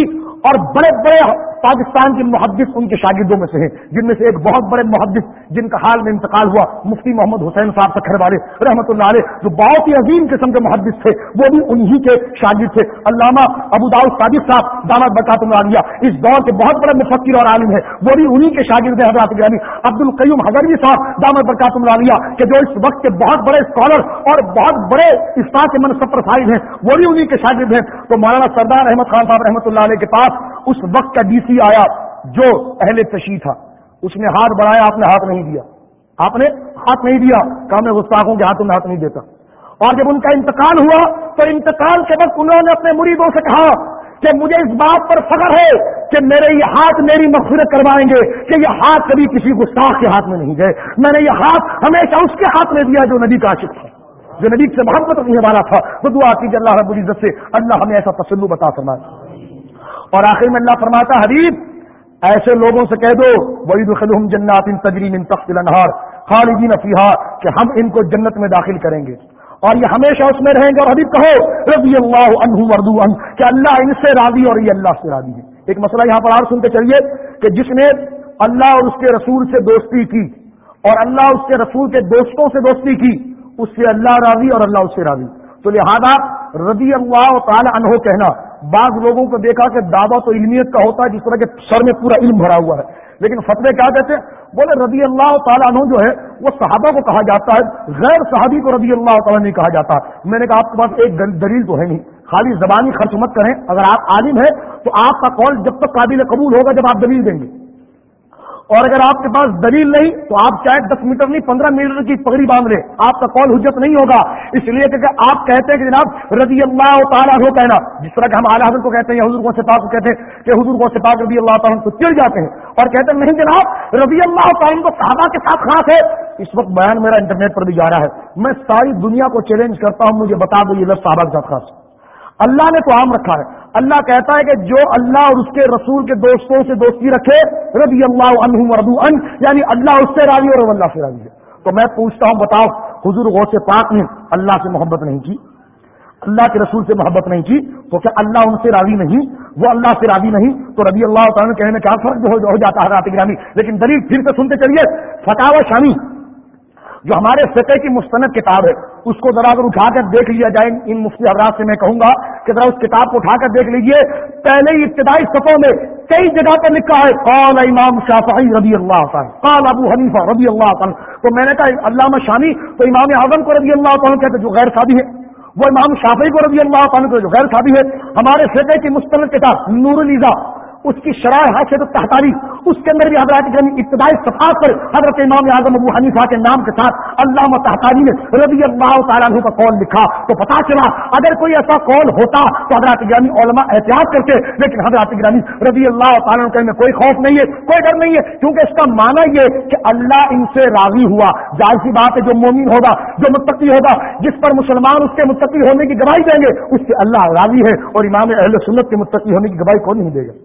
اور بڑے بڑے پاکستان کے محدث ان کے شاگردوں میں سے ہیں، جن میں سے ایک بہت بڑے محدث جن کا حال میں انتقال ہوا، مفتی محمد حسین صاحب سکھر والے رحمۃ اللہ علیہ، جو بہت ہی عظیم قسم کے محدث تھے، وہ بھی انہی کے شاگرد تھے۔ علامہ ابو داؤد صادق صاحب دامت برکات عالیہ اس دور کے بہت بڑے مفکر اور عالم ہے وہ بھی انہی کے شاگرد ہیں، حضرات گرانی عبد القیوم حضروی صاحب دامت برکات عالیہ کہ جو اس وقت کے بہت بڑے اسکالر اور بہت بڑے اسٹاف کے منصب پر فائد ہیں، وہ بھی انہی کے شاگرد ہیں۔ تو مولانا سردار احمد خان صاحب رحمۃ اللہ علیہ کے پاس اس وقت کا ڈی سی آیا جو اہل تشیح تھا۔ اس نے ہاتھ بڑھایا، آپ نے ہاتھ نہیں دیا۔ آپ نے ہاتھ نہیں دیا کہ میں گستاخوں کے ہاتھوں میں ہاتھ نہیں دیتا۔ اور جب ان کا انتقال ہوا، تو انتقال کے وقت انہوں نے اپنے مریدوں سے کہا کہ مجھے اس بات پر فخر ہے کہ میرے یہ ہاتھ میری مغفرت کروائیں گے کہ یہ ہاتھ کبھی کسی گستاخ کے ہاتھ میں نہیں گئے۔ میں نے یہ ہاتھ ہمیشہ اس کے ہاتھ میں دیا جو نبی کا عاشق تھا، جو نبی سے محبت نہیں والا تھا۔ وہ دعا کیجیے اللہ رب العزت سے اللہ ہمیں ایسا تسلو بتا فرمائے۔ اور آخر میں اللہ فرماتا حبیب، ایسے لوگوں سے کہہ دو وہی خلوم جنات ان تجریم ان تخت النہار خالدین فیحا کہ ہم ان کو جنت میں داخل کریں گے اور یہ ہمیشہ اس میں رہیں گے اور حبیب کہو، رضی اللہ عنہ وردو ان کہ اللہ ان سے راضی اور یہ اللہ سے راضی ہے۔ ایک مسئلہ یہاں پر اور سنتے چلیے کہ جس نے اللہ اور اس کے رسول سے دوستی کی اور اللہ اس کے رسول کے دوستوں سے دوستی کی، اس سے اللہ راضی اور اللہ اس سے راضی۔ تو لہذا رضی اللہ تعالی عنہ کہنا بعض لوگوں کو دیکھا کہ دعویٰ تو علمیت کا ہوتا ہے جس طرح کے سر میں پورا علم بھرا ہوا ہے۔ لیکن فتوے کیا کہتے ہیں؟ بولے رضی اللہ تعالیٰ عنہ جو ہے، وہ صحابہ کو کہا جاتا ہے، غیر صحابی کو رضی اللہ تعالیٰ نہیں کہا جاتا میں نے کہا، آپ کے پاس ایک دلیل تو ہے نہیں۔ خالی زبانی خرچ مت کریں۔ اگر آپ عالم ہیں، تو آپ کا قول جب تک قابل قبول ہوگا جب آپ دلیل دیں گے۔ اور اگر آپ کے پاس دلیل نہیں تو آپ چاہے دس میٹر نہیں، پندرہ میٹر کی پگڑی باندھ لیں۔ آپ کا کال حجت نہیں ہوگا۔ اس لیے کہ آپ کہتے ہیں کہ جناب رضی اللہ تعالیٰ ہو کہنا، جس طرح کہ ہم اعلیٰ حضرت کو کہتے ہیں یا حضور کو سپاہ کو کہتے ہیں کہ حضور کو سپاہ رضی اللہ تعالیٰ کو چل جاتے ہیں۔ اور کہتے ہیں، نہیں جناب، رضی اللہ تعالیٰ کو صحابہ کے ساتھ خاص ہے۔ اس وقت بیان میرا انٹرنیٹ پر بھی جا رہا ہے۔ میں ساری دنیا کو چیلنج کرتا ہوں، مجھے بتا دو یہ لفظ صحابہ کے ساتھ خاص اللہ نے تو عام رکھا ہے۔ اللہ کہتا ہے کہ جو اللہ اور اس کے رسول کے دوستوں سے دوستی رکھے رضی اللہ عنہ ردو ان یعنی اللہ اس سے راضی اور اللہ سے راضی ہے۔ تو میں پوچھتا ہوں، بتاؤ، حضور غوث پاک نے اللہ سے محبت نہیں کی؟ اللہ کے رسول سے محبت نہیں کی؟ تو کیا اللہ ان سے راضی نہیں؟ وہ اللہ سے راضی نہیں؟ تو رضی اللہ تعالیٰ کہنے میں کیا فرق ہو جاتا ہے رات گرامی۔ لیکن دلیل پھر سے سنتے چلیے فتح شامی جو ہمارے فقہ کی مستند کتاب ہے، اس کو ذرا اگر اٹھا کر دیکھ لیا جائے، ان مفتی حضرات سے میں کہوں گا کہ ذرا اس کتاب کو اٹھا کر دیکھ لیجیے۔ پہلے ہی ابتدائی صفوں میں کئی جگہ پہ لکھا ہے، قال امام شافعی رضی اللہ تعالیٰ قال ابو حنیفہ رضی اللہ تعالیٰ تو میں نے کہا، علامہ شامی تو امام اعظم کو رضی اللہ تعالیٰ کہتے جو غیر شادی ہے۔ وہ امام شافعی کو رضی اللہ تعالیٰ جو غیر شادی ہے۔ ہمارے فقہ کی مستند کتاب نور الزا اس کی شرائع حیثیت تحتاری اس کے اندر بھی حضرات ابتدائی صفات پر حضرت امام اعظم ابو حنیفہ کے نام کے ساتھ علامہ تحتاری نے رضی اللہ تعالیٰ عنہ کا قول لکھا تو پتا چلا، اگر کوئی ایسا قول ہوتا تو حضرات گرامی علماء احتیاط کرتے، لیکن حضرات گرامی رضی اللہ تعالیٰ عنہ میں کوئی خوف نہیں ہے، کوئی ڈر نہیں ہے، کیونکہ اس کا معنی یہ کہ اللہ ان سے راضی ہوا۔ ظاہر سی بات ہے، جو مومن ہوگا، جو متقی ہوگا، جس پر مسلمان اس کے متقی ہونے کی گواہی دیں گے، اس سے اللہ راضی ہے اور امام اہل سنت کے متقی ہونے کی گواہی کون نہیں دے گا؟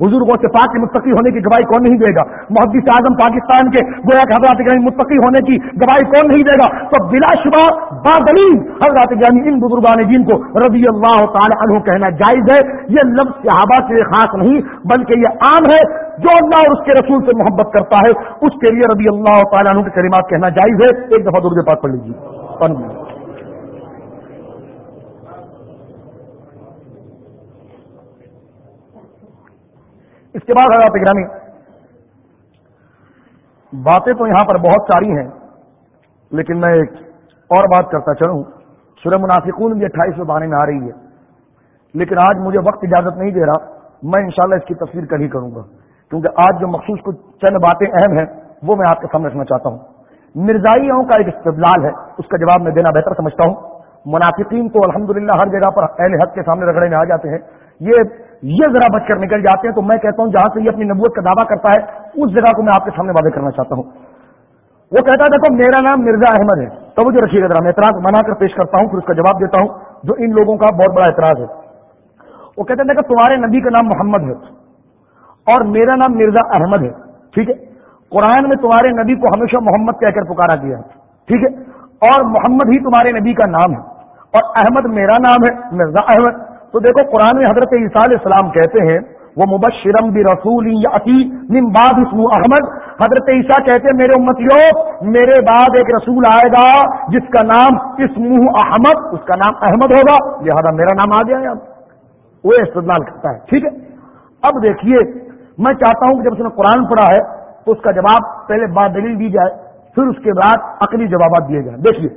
حضور کو صفات کی متقی ہونے کی گواہی کون نہیں دے گا؟ محدث اعظم پاکستان کے گویا کہ حضرات گرمی متقی ہونے کی گواہی کون نہیں دے گا؟ تو بلا شبہ بادلین۔ حضرات گرمی ان بزرگان جن کو رضی اللہ تعالی عنہ کہنا جائز ہے۔ یہ لفظ صحابہ کے لیے خاص نہیں، بلکہ یہ عام ہے۔ جو اللہ اور اس کے رسول سے محبت کرتا ہے، اس کے لیے رضی اللہ تعالیٰ عنہ کے کلمات کہنا جائز ہے۔ ایک دفعہ درد پاک پڑھ لیجیے۔ اس کے بعد حضرات گرامی، باتیں تو یہاں پر بہت ساری ہیں، لیکن میں ایک اور بات کرتا چلوں۔ سورہ منافقون بھی اٹھائیس بہانے میں آ رہی ہے۔ لیکن آج مجھے وقت اجازت نہیں دے رہا، میں انشاءاللہ اس کی تصویر کل ہی کروں گا۔ کیونکہ آج جو مخصوص کچھ چند باتیں اہم ہیں، وہ میں آپ کے سامنے رکھنا چاہتا ہوں۔ مرزائیوں کا ایک استدلال ہے، اس کا جواب میں دینا بہتر سمجھتا ہوں۔ منافقین تو الحمدللہ ہر جگہ پر اہل حق کے سامنے رگڑے میں آ جاتے ہیں۔ یہ یہ ذرا بچ کر نکل جاتے ہیں تو میں کہتا ہوں جہاں سے یہ اپنی نبوت کا دعویٰ کرتا ہے، اس جگہ کو میں آپ کے سامنے واضح کرنا چاہتا ہوں۔ وہ کہتا ہے، دیکھو، میرا نام مرزا احمد ہے۔ تو وہ جو رکھیے گا ذرا، میں اعتراض منا کر پیش کرتا ہوں، پھر اس کا جواب دیتا ہوں، جو ان لوگوں کا بہت بڑا اعتراض ہے۔ وہ کہتے ہیں دیکھو، تمہارے نبی کا نام محمد ہے اور میرا نام مرزا احمد ہے، ٹھیک ہے؟ قرآن میں تمہارے نبی کو ہمیشہ محمد کہہ کر پکارا گیا ہے، ٹھیک ہے؟ اور محمد ہی تمہارے نبی کا نام ہے اور احمد میرا نام ہے، مرزا احمد۔ تو دیکھو قرآن میں حضرت عیسیٰ علیہ السلام کہتے ہیں وہ مبشرم بھی رسول بعد احمد حضرت عیسیٰ کہتے ہیں، میرے امتیوں میرے بعد ایک رسول آئے گا جس کا نام اسم احمد، اس کا نام احمد ہوگا۔ لہٰذا میرا نام آ گیا وہ استدلال کرتا ہے۔ ٹھیک ہے؟ اب دیکھیے، میں چاہتا ہوں کہ جب اس نے قرآن پڑھا ہے، تو اس کا جواب پہلے بات دلیل دی جائے، پھر اس کے بعد عقلی جوابات دیے جائیں۔ دیکھیے،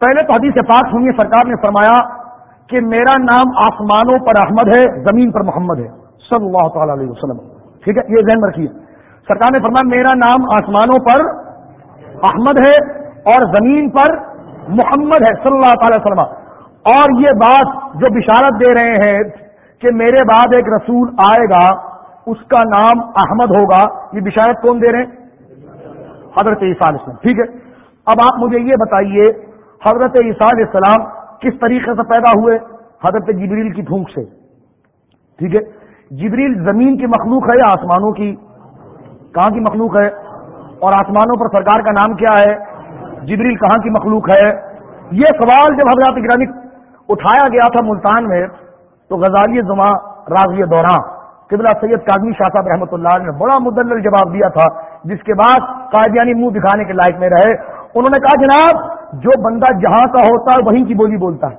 پہلے تو حدیث پاک سنیے، سرکار نے فرمایا کہ میرا نام آسمانوں پر احمد ہے، زمین پر محمد ہے۔ صلی اللہ تعالی علیہ وسلم۔ ٹھیک ہے؟ یہ ذہن رکھیے۔ سرکار نے فرمایا، میرا نام آسمانوں پر احمد ہے اور زمین پر محمد ہے، صلی اللہ تعالی وسلم۔ اور یہ بات جو بشارت دے رہے ہیں کہ میرے بعد ایک رسول آئے گا، اس کا نام احمد ہوگا، یہ بشارت کون دے رہے ہیں؟ حضرت عیسیٰ علیہ السلام۔ ٹھیک ہے؟ اب آپ مجھے یہ بتائیے، حضرت عیسیٰ علیہ السلام کس طریقے سے پیدا ہوئے؟ حضرت جبریل کی پھونک سے۔ ٹھیک ہے؟ جبریل زمین کی مخلوق ہے یا آسمانوں کی؟ کہاں کی مخلوق ہے؟ اور آسمانوں پر سرکار کا نام کیا ہے؟ جبریل کہاں کی مخلوق ہے؟ یہ سوال جب حضرات گرانی اٹھایا گیا تھا ملتان میں، تو غزالی زماں راضی دوران، قبلہ سید کاغمی شاہ صاحب رحمۃ اللہ نے بڑا مدلل جواب دیا تھا، جس کے بعد قائدیانی منہ دکھانے کے لائق میں رہے۔ انہوں نے کہا جناب، جو بندہ جہاں کا ہوتا ہے وہیں کی بولی بولتا ہے۔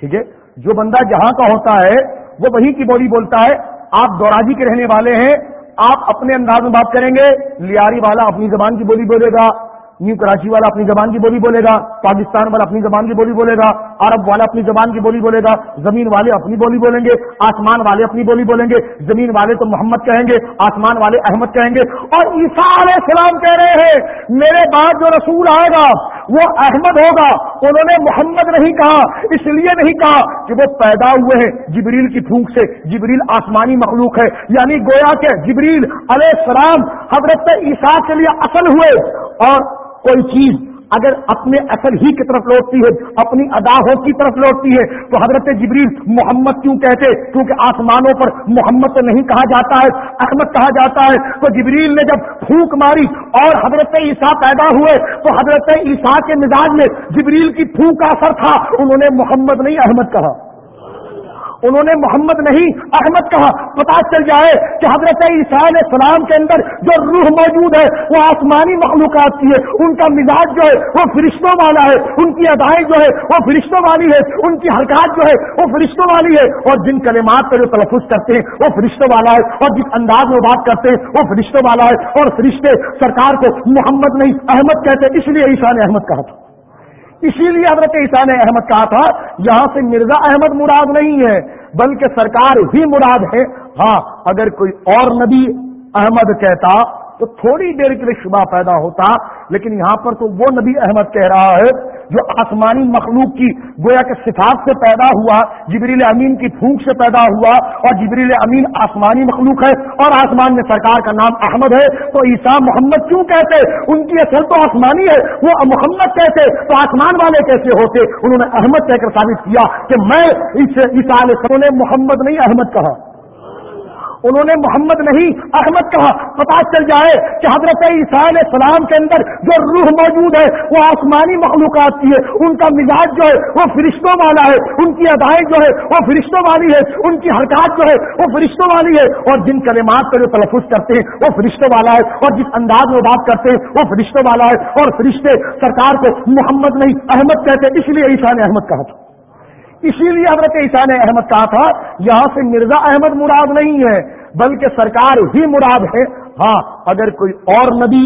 ٹھیک ہے؟ جو بندہ جہاں کا ہوتا ہے، وہ وہیں کی بولی بولتا ہے۔ آپ دوراجی کے رہنے والے ہیں، آپ اپنے انداز میں بات کریں گے، لیاری والا اپنی زبان کی بولی بولے گا۔ نیو کراچی والا اپنی زبان کی بولی بولے گا، پاکستان والا اپنی زبان کی بولی بولے گا، عرب والا اپنی زبان کی بولی بولے گا، زمین والے اپنی بولی بولیں گے، آسمان والے اپنی بولی بولیں گے، زمین والے تو محمد کہیں گے، آسمان والے احمد کہیں گے۔ اور عیسیٰ علیہ السلام کہہ رہے ہیں، میرے بعد جو رسول آئے گا، وہ احمد ہوگا۔ انہوں نے محمد نہیں کہا، اس لیے نہیں کہا کہ وہ پیدا ہوئے ہیں۔ جبریل کی پھونک سے، جبریل آسمانی مخلوق ہے۔ یعنی گویا کے جبریل علیہ السلام حضرت عیسیٰ کے لیے اصل ہوئے۔ اور کوئی چیز اگر اپنے اصل ہی کی طرف لوٹتی ہے، اپنی اداہوں کی طرف لوٹتی ہے، تو حضرت جبریل محمد کیوں کہتے؟ کیونکہ آسمانوں پر محمد تو نہیں کہا جاتا ہے، احمد کہا جاتا ہے۔ تو جبریل نے جب پھونک ماری اور حضرت عیسیٰ پیدا ہوئے، تو حضرت عیسیٰ کے مزاج میں جبریل کی پھونک کا اثر تھا۔ انہوں نے محمد نہیں احمد کہا۔ انہوں نے محمد نہیں، احمد کہا۔ پتا چل جائے کہ حضرت عیسیٰ علیہ السلام کے اندر جو روح موجود ہے، وہ آسمانی مخلوقات کی ہے۔ ان کا مزاج جو ہے، وہ فرشتوں والا ہے۔ ان کی ادائیں جو ہے، وہ فرشتوں والی ہے۔ ان کی حرکات جو ہے، وہ فرشتوں والی ہے۔ اور جن کلمات کا جو تلفظ کرتے ہیں، وہ فرشتوں والا ہے۔ اور جس انداز میں بات کرتے ہیں، وہ فرشتوں والا ہے۔ اور فرشتے سرکار کو محمد نہیں، احمد کہتے اس لیے عیسیٰ نے احمد کہا تھا۔ اسی لیے حضرت عیسیٰ نے احمد کہا تھا، یہاں سے مرزا احمد مراد نہیں ہے، بلکہ سرکار ہی مراد ہے۔ ہاں اگر کوئی اور نبی احمد کہتا تو تھوڑی دیر کے لیے شبہ پیدا ہوتا، لیکن یہاں پر تو وہ نبی احمد کہہ رہا ہے جو آسمانی مخلوق کی گویا کے صفات سے پیدا ہوا، جبریل امین کی پھونک سے پیدا ہوا اور جبریل امین آسمانی مخلوق ہے اور آسمان میں سرکار کا نام احمد ہے، تو عیسیٰ محمد کیوں کہتے؟ ان کی اصل تو آسمانی ہے، وہ محمد کہتے، تو آسمان والے کیسے ہوتے؟ انہوں نے احمد کہہ کر ثابت کیا کہ میں عیسیٰ علیہ نے محمد نہیں احمد کہا۔ انہوں نے محمد نہیں، احمد کہا۔ پتا چل جائے کہ حضرت عیسیٰ علیہ السلام کے اندر جو روح موجود ہے، وہ آسمانی مخلوقات کی ہے۔ ان کا مزاج جو ہے، وہ فرشتوں والا ہے۔ ان کی ادائیں جو ہے، وہ فرشتوں والی ہے۔ ان کی حرکات جو ہے، وہ فرشتوں والی ہے۔ اور جن کلمات کا جو تلفظ کرتے ہیں، وہ فرشتوں والا ہے۔ اور جس انداز میں بات کرتے ہیں، وہ فرشتوں والا ہے۔ اور فرشتے سرکار کو محمد نہیں، احمد کہتے اس لیے عیسیٰ نے احمد کہا تھا۔ اسی لیے حضرت عیسیٰ نے احمد کہا تھا، یہاں سے مرزا احمد مراد نہیں ہے، بلکہ سرکار ہی مراد ہے۔ ہاں اگر کوئی اور نبی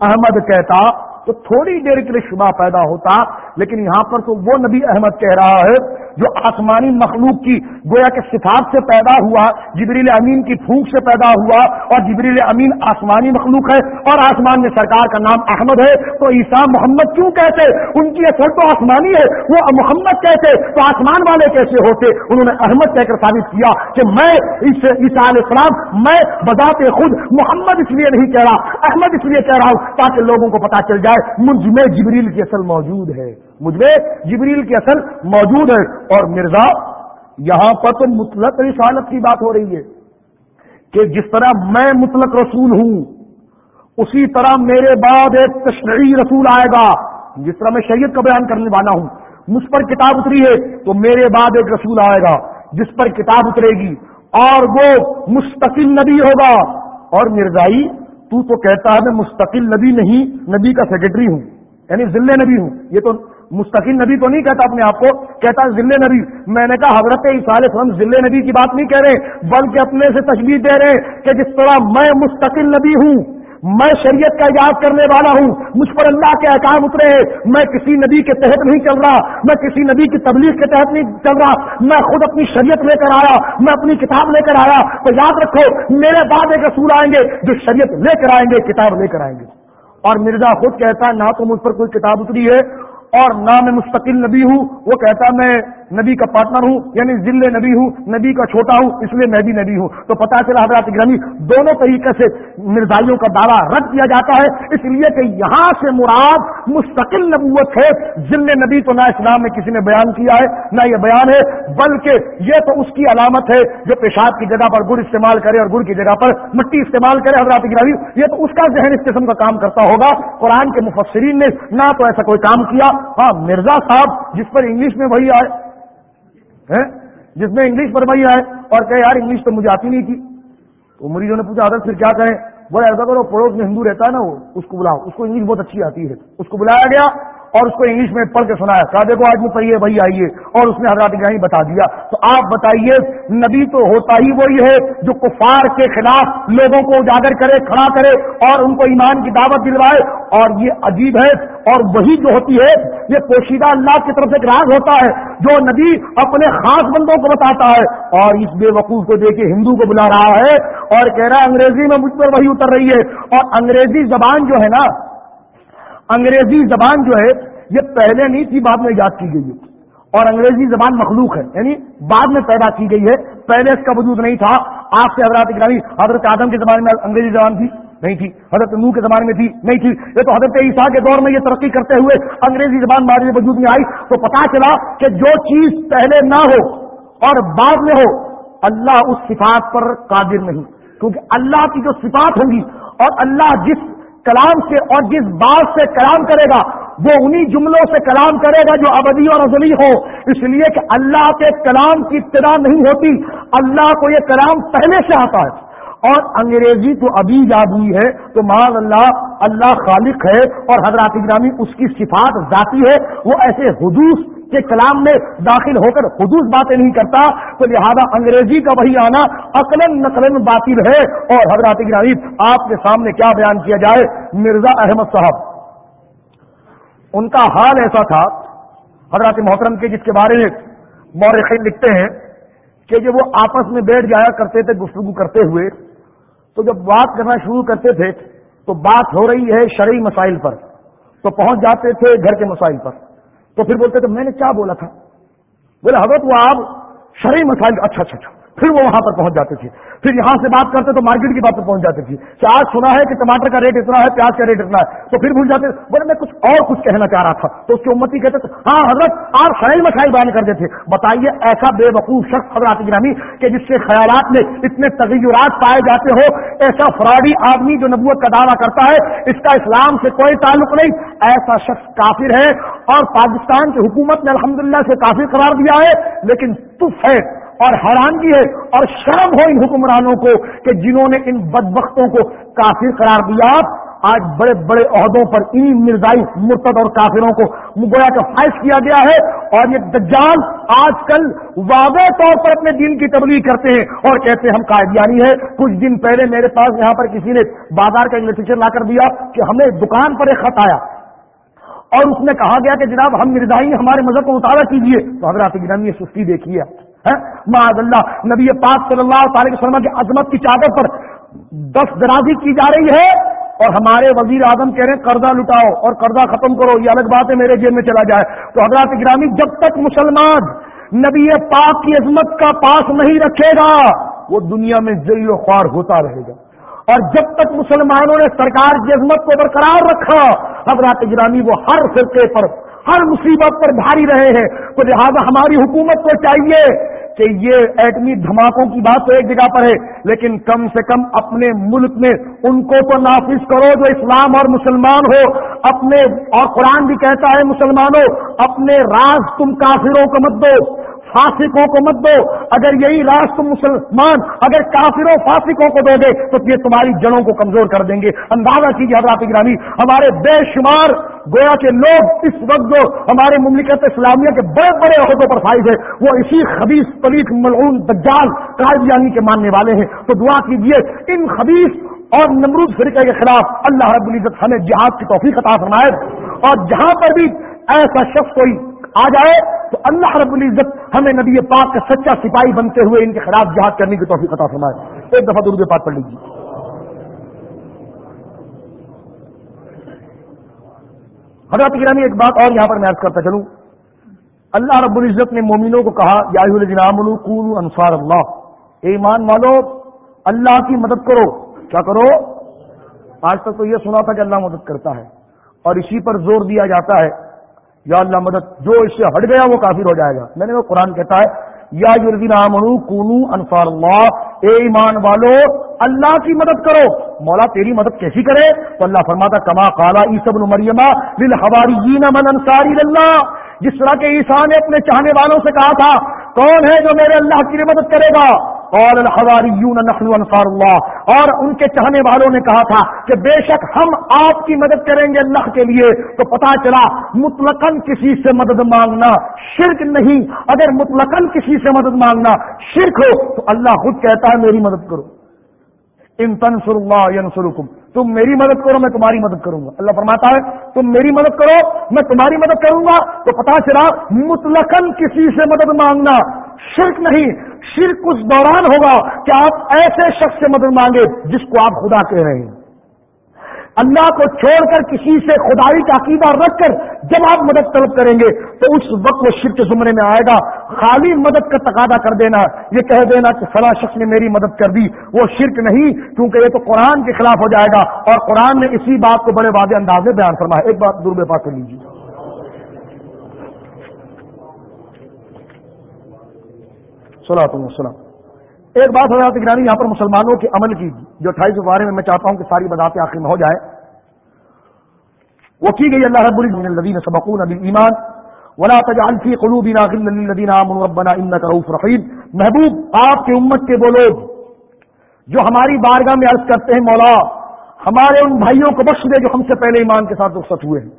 احمد کہتا تو تھوڑی دیر کے لیے شبہ پیدا ہوتا، لیکن یہاں پر تو وہ نبی احمد کہہ رہا ہے جو آسمانی مخلوق کی گویا کے صفات سے پیدا ہوا، جبریل امین کی پھونک سے پیدا ہوا اور جبریل امین آسمانی مخلوق ہے اور آسمان میں سرکار کا نام احمد ہے، تو عیسیٰ محمد کیوں کہتے؟ ان کی اثر تو آسمانی ہے، وہ محمد کہتے؟ تو آسمان والے کیسے ہوتے؟ انہوں نے احمد کہہ کر ثابت کیا کہ میں عیسیٰ علیہ السلام، میں بذات خود محمد اس لیے نہیں کہہ رہا، احمد اس لیے کہہ رہا ہوں تاکہ لوگوں کو پتا چل جائے ہے، مجھ میں جبریل کی اصل موجود ہے۔ مجھ میں جبریل کی اصل موجود ہے۔ اور مرزا، یہاں پر تو مطلق رسالت کی بات ہو رہی ہے کہ جس طرح میں مطلق رسول ہوں، اسی طرح میرے بعد ایک تشریحی رسول آئے گا، جس طرح میں شریعت کا بیان کرنے والا ہوں۔ مجھ پر کتاب اتری ہے تو میرے بعد ایک رسول آئے گا، جس پر کتاب اترے گی۔ اور وہ مستقل نبی ہوگا۔ اور مرزائی تو تو کہتا ہے، میں مستقل نبی نہیں، نبی کا سیکرٹری ہوں. یعنی ذلے نبی ہوں. یہ تو مستقل نبی تو نہیں کہتا اپنے آپ کو، کہتا ضلع نبی. میں نے کہا حضرت ہم ضلع نبی کی بات نہیں کہہ رہے، بلکہ اپنے سے تجویز دے رہے کہ جس طرح میں مستقل نبی ہوں میں شریعت کا یاد کرنے والا ہوں، مجھ پر اللہ کے احکام اترے ہیں میں کسی نبی کے تحت نہیں چل رہا، میں کسی نبی کی تبلیغ کے تحت نہیں چل رہا، میں خود اپنی شریعت لے کر آیا، میں اپنی کتاب لے کر آیا، تو یاد رکھو، میرے بعد ایک رسول آئیں گے جو شریعت لے کر آئیں گے، کتاب لے کر آئیں گے۔ اور مرزا خود کہتا ہے، نہ تو مجھ پر کوئی کتاب اتری ہے، اور نہ میں مستقل نبی ہوں، وہ کہتا میں نبی کا پارٹنر ہوں یعنی ضلع نبی ہوں، نبی کا چھوٹا ہوں، اس لیے میں بھی نبی ہوں۔ تو پتا چلا حضرات گرامی دونوں طریقے سے مرزائیوں کا دعویٰ رد کیا جاتا ہے۔ اس لیے کہ یہاں سے مراد مستقل نبوت ہے۔ ضلع نبی تو نہ اسلام میں کسی نے بیان کیا ہے، نہ یہ بیان ہے، بلکہ یہ تو اس کی علامت ہے جو پیشاب کی جگہ پر گڑ استعمال کرے اور گڑ کی جگہ پر مٹی استعمال کرے۔ حضرات گرامی یہ تو اس کا ذہن اس قسم کا کام کرتا ہوگا۔ قرآن کے مفسرین نے نہ تو ایسا کوئی کام کیا۔ ہاں مرزا صاحب، جس پر انگلش میں وہی آئے جس میں انگلش پر آئے اور کہ یار انگلش تو مجھے آتی نہیں تھی۔ تو مریضوں نے پوچھا، حضرت پھر کیا کریں بولے ایسا کرو، پڑوس میں ہندو رہتا ہے نا وہ، اس کو بلاؤ، اس کو انگلش بہت اچھی آتی ہے۔ اس کو بلایا گیا اور اس کو انگلش میں پڑھ کے سنایا. کہا، دیکھو، آج میں پڑھیے بھائی آئیے اور اس نے حضرات گاہی بتا دیا. تو آپ بتائیے، نبی تو ہوتا ہی وہی ہے جو کفار کے خلاف لوگوں کو اجاگر کرے، کھڑا کرے اور ان کو ایمان کی دعوت دلوائے. اور یہ عجیب ہے اور وہی جو ہوتی ہے، یہ پوشیدہ اللہ کی طرف سے ایک راز ہوتا ہے جو نبی اپنے خاص بندوں کو بتاتا ہے. اور اس بے وقوف کو دیکھے ہندو کو بلا رہا ہے اور کہہ رہا ہے، انگریزی میں مجھ پر وہی اتر رہی ہے. اور انگریزی زبان جو ہے نا انگریزی زبان جو ہے، یہ پہلے نہیں تھی، بعد میں ایجاد کی گئی ہے۔ اور انگریزی زبان مخلوق ہے یعنی بعد میں پیدا کی گئی ہے۔ پہلے اس کا وجود نہیں تھا۔ آپ سے حضرات گرامی حضرت آدم کے زمانے میں انگریزی زبان تھی، نہیں تھی۔ حضرت نو کے زمانے میں تھی، نہیں تھی۔ یہ تو حضرت عیسیٰ کے دور میں یہ ترقی کرتے ہوئے انگریزی زبان بعد وجود میں آئی۔ تو پتا چلا کہ جو چیز پہلے نہ ہو اور بعد میں ہو، اللہ اس صفات پر قادر نہیں۔ کیونکہ اللہ کی جو صفات ہوں گی اور اللہ جس کلام سے اور جس بات سے کلام کرے گا، وہ انہی جملوں سے کلام کرے گا جو ابدی اور ازلی ہو۔ اس لیے کہ اللہ کے کلام کی ابتدا نہیں ہوتی، اللہ کو یہ کلام پہلے سے آتا ہے۔ اور انگریزی تو ابھی یاد ہوئی ہے تو مان اللہ اللہ خالق ہے اور حضرات گرامی اس کی صفات ذاتی ہے۔ وہ ایسے حدوث کے کلام میں داخل ہو کر حدوث باتیں نہیں کرتا، تو لہذا انگریزی کا وہی آنا عقل نقل باطل ہے۔ اور حضرات گرامی آپ کے سامنے کیا بیان کیا جائے؟ مرزا احمد صاحب۔ ان کا حال ایسا تھا، حضرات محترم کے جس کے بارے میں مورخین لکھتے ہیں، کہ جب وہ آپس میں بیٹھ جایا کرتے تھے، گفتگو کرتے ہوئے، تو جب بات کرنا شروع کرتے تھے، تو بات ہو رہی ہے شرعی مسائل پر۔ تو پہنچ جاتے تھے گھر کے مسائل پر۔ تو پھر بولتے تھے، میں نے کیا بولا تھا؟ بولے، حضرت وہ آپ شرعی مسائل اچھا اچھا اچھا۔ پھر وہ وہاں پر پہنچ جاتے تھے۔ پھر یہاں سے بات کرتے تو مارکیٹ کی بات پر پہنچ جاتے تھے۔ کہ آج سنا ہے کہ ٹماٹر کا ریٹ اتنا ہے، پیاز کا ریٹ اتنا ہے۔ تو پھر بھول جاتے، بولے میں کچھ اور کچھ کہنا چاہ رہا تھا۔ تو اس کی امتی کہتے تھے ہاں حضرت، آپ شرعی مسائل بیان کر دیتے بتائیے ایسا بے وقوف شخص حضرات گرامی کہ جس کے خیالات میں اتنے تغیرات پائے جاتے ہو، ایسا فراڈی آدمی جو نبوت کا دعویٰ کرتا ہے، اس کا اسلام سے کوئی تعلق نہیں۔ ایسا شخص کافر ہے اور پاکستان کی حکومت نے الحمدللہ سے کافر قرار دیا ہے، لیکن تف ہے اور حیرانگی ہے اور شرم ہو ان حکمرانوں کو کہ جنہوں نے ان بدبختوں کو کافر قرار دیا۔ آج بڑے بڑے عہدوں پر ان مرزائی مرتد اور کافروں کو گویا کا فائز کیا گیا ہے۔ اور یہ دجال آج کل واضح طور پر اپنے دین کی تبلیغ کرتے ہیں اور کہتے ہیں، ہم قائدیانی ہے کچھ دن پہلے میرے پاس یہاں پر کسی نے بازار کا انویٹیشن لا کر دیا کہ ہمیں دکان پر ایک خط آیا۔ اور اس میں کہا گیا کہ جناب، ہم مرزائی ہمارے مذہب کو مطالعہ کیجیے تو حضرات گرامی سستی دیکھیے۔ معذ اللہ، نبی پاک صلی اللہ تعالی وسلم کی عظمت کی چادر پر دس درازی کی جا رہی ہے اور ہمارے وزیر اعظم کہہ رہے ہیں، قرضہ لٹاؤ اور قرضہ ختم کرو، یہ الگ بات ہے، میرے جیب میں چلا جائے۔ تو حضرات گرامی، جب تک مسلمان نبی پاک کی عظمت کا پاس نہیں رکھے گا، وہ دنیا میں ذیل و خوار ہوتا رہے گا۔ اور جب تک مسلمانوں نے سرکار کی عظمت کو برقرار رکھا، حضرات گرامی، وہ ہر فرقے پر، ہر مصیبت پر بھاری رہے ہیں۔ تو لہٰذا ہماری حکومت کو چاہیے کہ یہ ایٹمی دھماکوں کی بات تو ایک جگہ پر ہے، لیکن کم سے کم اپنے ملک میں ان کو تو نافذ کرو جو اسلام اور مسلمان ہو۔ اپنے، اور قرآن بھی کہتا ہے مسلمانوں، اپنے راز تم کافروں کو مت دو۔ فاسقوں کو مت دو۔ اگر یہی راز تم مسلمان، اگر کافروں فاسقوں کو دو گے تو یہ تمہاری جڑوں کو کمزور کر دیں گے۔ اندازہ کیجیے حضرات گرامی ہمارے بے شمار گویا کے لوگ اس وقت جو ہمارے مملکت اسلامیہ کے بڑے بڑے عہدوں پر فائز ہے وہ اسی خبیص پلیخ ملعون دجال قائدیانی کے ماننے والے ہیں۔ تو دعا کیجیے ان خبیص اور نمرود فرقے کے خلاف اللہ رب العزت ہمیں جہاد کی توفیق عطا فرمائے۔ اور جہاں پر بھی ایسا شخص کوئی آ جائے تو اللہ رب العزت ہمیں نبی پاک کا سچا سپاہی بنتے ہوئے ان کے خلاف جہاد کرنے کی توفیق عطا فرمائے۔ ایک دفعہ درود پاک پڑھ لیجیے۔ حضرت گرانی ایک بات اور یہاں پر میں عرض کرتا چلوں۔ اللہ رب العزت نے مومنوں کو کہا، یا انصار اللہ۔ ایمان والو، اللہ کی مدد کرو۔ کیا کرو؟ آج تک تو یہ سنا تھا کہ اللہ مدد کرتا ہے اور اسی پر زور دیا جاتا ہے۔ یا اللہ مدد، جو اس سے ہٹ گیا وہ کافر ہو جائے گا۔ میں نے وہ قرآن کہتا ہے، یا کونو انفار اللہ، اے ایمان والو، اللہ کی مدد کرو۔ مولا، تیری مدد کیسی کرے؟ تو اللہ فرماتا، کما کالا عیسب مریما من انصاری اللہ۔ جس طرح کے عیسا نے اپنے چاہنے والوں سے کہا تھا، کون ہے جو میرے اللہ کی مدد کرے گا؟ اور نخل انصار اللہ۔ اور ان کے چاہنے والوں نے کہا تھا کہ بے شک ہم آپ کی مدد کریں گے اللہ کے لیے۔ تو پتا چلا مطلقاً کسی سے مدد مانگنا شرک نہیں۔ اگر مطلقاً کسی سے مدد مانگنا شرک ہو تو اللہ خود کہتا ہے میری مدد کرو۔ ان تنسر اللہ ینسرکم تم میری مدد کرو، میں تمہاری مدد کروں گا۔ اللہ فرماتا ہے، تم میری مدد کرو، میں تمہاری مدد کروں گا۔ تو پتا چلا مطلقاً کسی سے مدد مانگنا شرک نہیں۔ شرک اس دوران ہوگا کہ آپ ایسے شخص سے مدد مانگے جس کو آپ خدا کہہ رہے ہیں۔ اللہ کو چھوڑ کر کسی سے خدائی کا عقیدہ رکھ کر جب آپ مدد طلب کریں گے تو اس وقت وہ شرک زمرے میں آئے گا۔ خالی مدد کا تقاضا کر دینا، یہ کہہ دینا کہ فلاں شخص نے میری مدد کر دی۔ وہ شرک نہیں، کیونکہ یہ تو قرآن کے خلاف ہو جائے گا۔ اور قرآن نے اسی بات کو بڑے واضح انداز میں بیان فرمایا۔ ایک بات دور پا کر لیجیے سلام ایک بات حضرات گرانی، یہاں پر مسلمانوں کے عمل کی جو اٹھائیس بارے میں میں چاہتا ہوں کہ ساری بذات آخر میں ہو جائے۔ وہ کی گئی اللہ رب الدین سبقون ابی ایمان ولا تجعل في قلوبنا غلا للذين امنوا ربنا انك رؤوف رحيم محبوب، آپ کے امت کے وہ لوگ جو ہماری بارگاہ میں عرض کرتے ہیں، مولا، ہمارے ان بھائیوں کو بخش دے جو ہم سے پہلے ایمان کے ساتھ رخصت ہوئے ہیں۔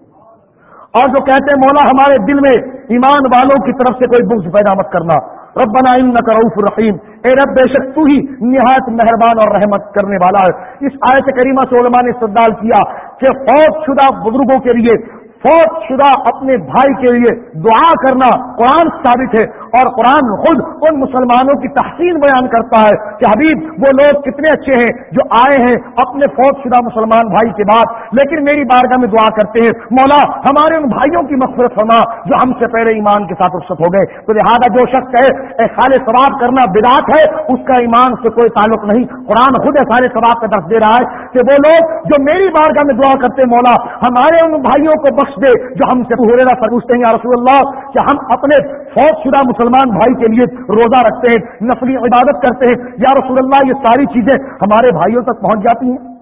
اور جو کہتے ہیں، مولا، ہمارے دل میں ایمان والوں کی طرف سے کوئی بغض پیدا مت کرنا۔ ربنا انك رؤوف رحیم۔ اے رب، بے شک تو ہی نہایت مہربان اور رحمت کرنے والا ہے۔ اس آیت کریمہ سے علماء نے استدال کیا کہ فوج شدہ بزرگوں کے لیے فوج شدہ اپنے بھائی کے لیے دعا کرنا قرآن ثابت ہے۔ اور قرآن خود ان مسلمانوں کی تحسین بیان کرتا ہے کہ حبیب، وہ لوگ کتنے اچھے ہیں جو آئے ہیں اپنے فوج شدہ مسلمان بھائی کے بعد۔ لیکن میری بارگاہ میں دعا کرتے ہیں، مولا، ہمارے ان بھائیوں کی مغفرت فرما جو ہم سے پہلے ایمان کے ساتھ رخصت ہو گئے۔ تو لہٰذا جو شخص ہے خال ثواب کرنا بدات ہے، اس کا ایمان سے کوئی تعلق نہیں۔ قرآن خود خال ثواب کا درس دے رہا ہے کہ وہ لوگ جو میری بارگاہ میں دعا کرتے مولا، ہمارے ان بھائیوں کو بخش دے جو ہم سے سر پوچھتے ہیں، یا رسول اللہ، کہ ہم اپنے فوج شدہ مسلمان بھائی کے لیے روزہ رکھتے ہیں، نفلی عبادت کرتے ہیں۔ یا رسول اللہ، یہ ساری چیزیں ہمارے بھائیوں تک پہنچ جاتی ہیں۔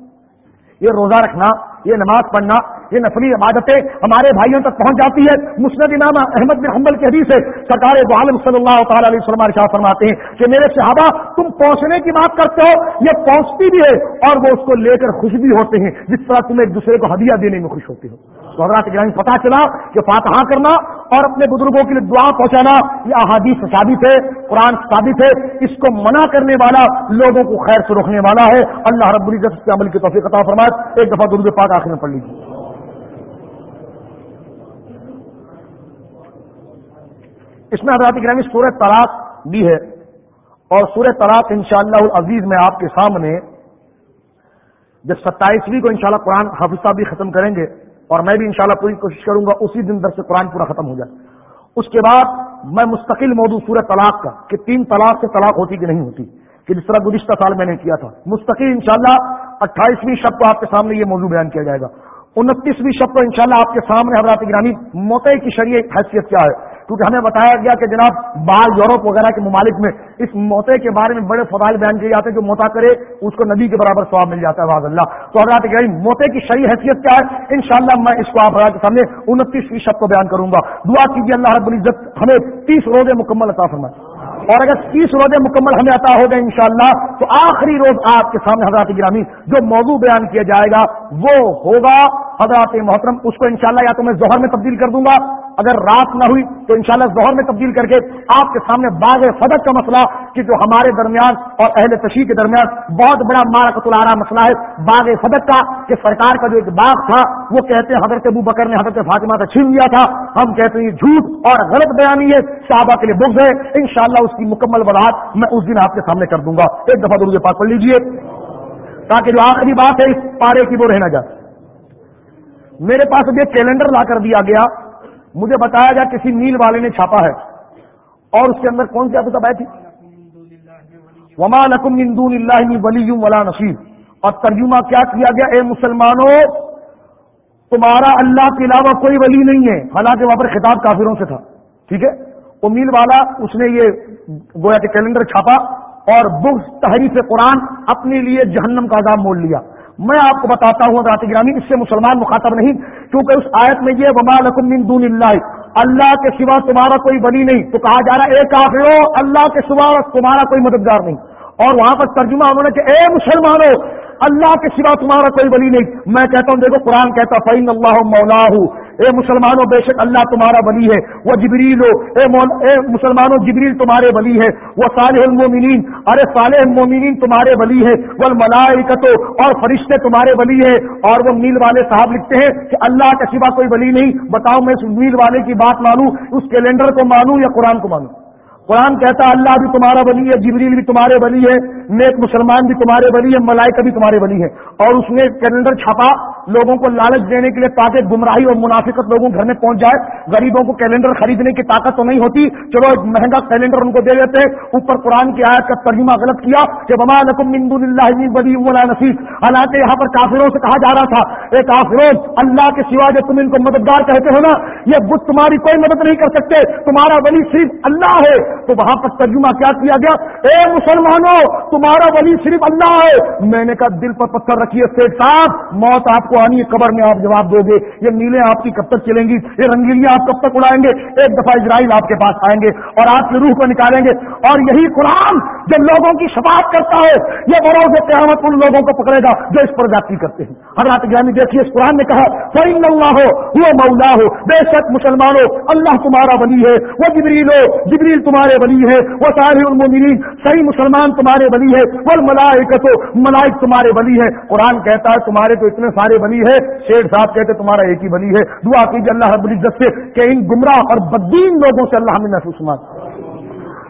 یہ روزہ رکھنا، یہ نماز پڑھنا، یہ نفلی عبادتیں ہمارے بھائیوں تک پہنچ جاتی ہے مسند امام احمد بن حمبل کے حدیث ہے سرکار عالم صلی اللہ تعالی علیہ وسلم شاہ فرماتے ہیں کہ میرے صحابہ، تم پہنچنے کی بات کرتے ہو، یہ پہنچتی بھی ہے اور وہ اس کو لے کر خوش بھی ہوتے ہیں۔ جس طرح تم ایک دوسرے کو ہدیہ دینے میں خوش ہوتے ہو۔ تو حضرات گرامی پتا چلا کہ فاتحہ کرنا اور اپنے بزرگوں کے لیے دعا پہنچانا، یہ احادیث ثابت ہے، قرآن ثابت ہے، اس کو منع کرنے والا لوگوں کو خیر سے روکنے والا ہے۔ اللہ رب العزت اس کے عمل کی توفیق عطا فرمائے۔ ایک دفعہ درود پاک آخر میں پڑھ لیجیے اس میں حضرات گرامی سورہ طلاق بھی ہے۔ اور سورہ طلاق انشاءاللہ العزیز میں آپ کے سامنے جب ستائیسویں کو انشاءاللہ قرآن حفظہ بھی ختم کریں گے۔ اور میں بھی انشاءاللہ پوری کوشش کروں گا، اسی دن در سے قرآن پورا ختم ہو جائے۔ اس کے بعد میں مستقل موضوع سورہ طلاق کا، کہ تین طلاق سے طلاق ہوتی کہ نہیں ہوتی، کہ جس طرح گزشتہ سال میں نے کیا تھا۔ مستقل انشاءاللہ اٹھائیسویں شب کو آپ کے سامنے یہ موضوع بیان کیا جائے گا۔ انتیسویں شب کو انشاءاللہ آپ کے سامنے حضرات گرانی موتے کی شریع حیثیت کیا ہے۔ کیونکہ ہمیں بتایا گیا کہ جناب بال یورپ وغیرہ کے ممالک میں اس موتے کے بارے میں بڑے فضائل بیان کیے جاتے ہیں جو موتا کرے، اس کو نبی کے برابر سواب مل جاتا ہے واضح اللہ۔ تو حضرات گرانی موتے کی شریع حیثیت کیا ہے؟ انشاءاللہ میں اس کو آپ کے سامنے انتیسویں شب کو بیان کروں گا۔ دعا کیجیے اللہ رب العزت ہمیں تیس روزے مکمل عطا فرمائے۔ اور اگر تیس روزے مکمل ہمیں عطا ہو گئے انشاءاللہ، تو آخری روز آپ کے سامنے حضرات گرامی جو موضوع بیان کیا جائے گا، وہ ہوگا حضرات محترم، اس کو انشاءاللہ یا تو میں ظہر میں تبدیل کر دوں گا۔ اگر رات نہ ہوئی تو انشاءاللہ شاء میں تبدیل کر کے آپ کے سامنے باغ صدق کا مسئلہ کہ جو ہمارے درمیان اور اہل تشیح کے درمیان بہت بڑا مارکت العرا مسئلہ ہے۔ باغ صدق کا کہ سرکار کا جو ایک باغ تھا، وہ کہتے ہیں حضرت ابو بکر نے حضرت فاطمہ سے چھین لیا تھا۔ ہم کہتے ہیں جھوٹ اور غلط بیانی ہے۔ صحابہ کے لیے بغض ہے۔ انشاءاللہ اس کی مکمل وضاحت میں اس دن آپ کے سامنے کر دوں گا۔ ایک دفعہ درود پاک پڑھ لیجیے تاکہ جو آخری بات ہے اس پارے کی وہ رہنا جائے۔ میرے پاس اب یہ کیلنڈر لا کر دیا گیا۔ مجھے بتایا گیا کسی نیل والے نے چھاپا ہے۔ اور اس کے اندر کون سی آپ تھی؟ وما لکم دون اللہ ولی ولا نصیر اور ترجمہ کیا کیا گیا؟ اے مسلمانوں، تمہارا اللہ کے علاوہ کوئی ولی نہیں ہے۔ حالانکہ وہاں پر خطاب کافروں سے تھا۔ ٹھیک ہے؟ وہ میل والا، اس نے یہ گویا کہ کیلنڈر چھاپا اور بغض تحریف قرآن اپنے لیے جہنم کا عذاب مول لیا۔ میں آپ کو بتاتا ہوں رات گرامی، اس سے مسلمان مخاطب نہیں، کیونکہ اس آیت میں یہ وما لکم من دون اللہ اللہ کے سوا تمہارا کوئی بنی نہیں۔ تو کہا جا رہا ہے ایک آخرو اللہ کے سوا تمہارا کوئی مددگار نہیں۔ اور وہاں پر ترجمہ انہوں نے کہ اے مسلمانوں اللہ کے سوا تمہارا کوئی بلی نہیں۔ میں کہتا ہوں، دیکھو قرآن کہتا فعین اللہ مولا ہوں اے مسلمانوں بے شک اللہ تمہارا ولی ہے۔ وہ جبریل ہو اے, اے مسلمانوں جبریل تمہارے ولی ہے۔ وہ صالح المومنین ارے صالح المومنین تمہارے ولی ہے۔ وہ ملائکتو اور فرشتے تمہارے ولی ہے اور وہ میل والے صاحب لکھتے ہیں کہ اللہ کے سوا کوئی ولی نہیں۔ بتاؤ میں اس میل والے کی بات مانوں اس کیلنڈر کو مانوں یا قرآن کو مانوں؟ قرآن کہتا اللہ بھی تمہارا ولی ہے جبریل بھی تمہارے ولی ہے نیک مسلمان بھی تمہارے ولی ہے ملائکہ بھی تمہارے ولی ہے اور اس نے کیلنڈر چھاپا لوگوں کو لالچ دینے کے لیے تاکہ گمراہی اور منافقت لوگوں گھر میں پہنچ جائے۔ غریبوں کو کیلنڈر خریدنے کی طاقت تو نہیں ہوتی۔ چلو، ایک مہنگا کیلنڈر ان کو دے دیتے۔ اوپر قرآن کی آیت کا ترجمہ غلط کیا کہ بما نکم مند اللہ ولی نصیب حالانکہ یہاں پر کافروں سے کہا جا رہا تھا اے کافروں، اللہ کے سوا جو تم ان کو مددگار کہتے ہو نا، یہ بت تمہاری کوئی مدد نہیں کر سکتے۔ تمہارا ولی صرف اللہ ہے۔ تو وہاں پر ترجمہ کیا کیا گیا؟ اے مسلمانوں، تمہارا ولی صرف اللہ ہے۔ میں نے کہا، دل پر پتھر رکھیے سیٹ صاحب، موت آپ کو کو آنی ہے قبر میں آپ جواب دو گے، یہ نیلے آپ کی کب تک چلیں گی؟ یہ رنگیلیاں آپ کب تک اڑائیں گے؟ ایک دفعہ اسرائیل آپ کے پاس آئیں گے اور آپ کی روح کو نکالیں گے اور یہی قرآن جب لوگوں کی شفاعت کرتا ہے، یہ بروز قیامت ان لوگوں کو پکڑے گا جو اس پر جاتی کرتے ہیں۔ حضرات گرامی دیکھیے، اس قرآن نے کہا فعین اللہ ہو وہ مولا ہو بے شک مسلمان ہو اللہ تمہارا ولی ہے، وہ جبریل ہو، جبریل تمہارے ولی ہے، وہ سارے المومنین صحیح مسلمان تمہارے ولی ہے وہ ملائکت ہو ملائک تمہارے ولی ہے قرآن کہتا ہے، تمہارے تو اتنے سارے بنی ہے۔ شیر صاحب کہتے تمہارا ایک ہی بلی ہے۔ دعا کیجیے اللہ رب العزت سے کہ ان گمراہ اور بدین لوگوں سے اللہ ہمیں محسوس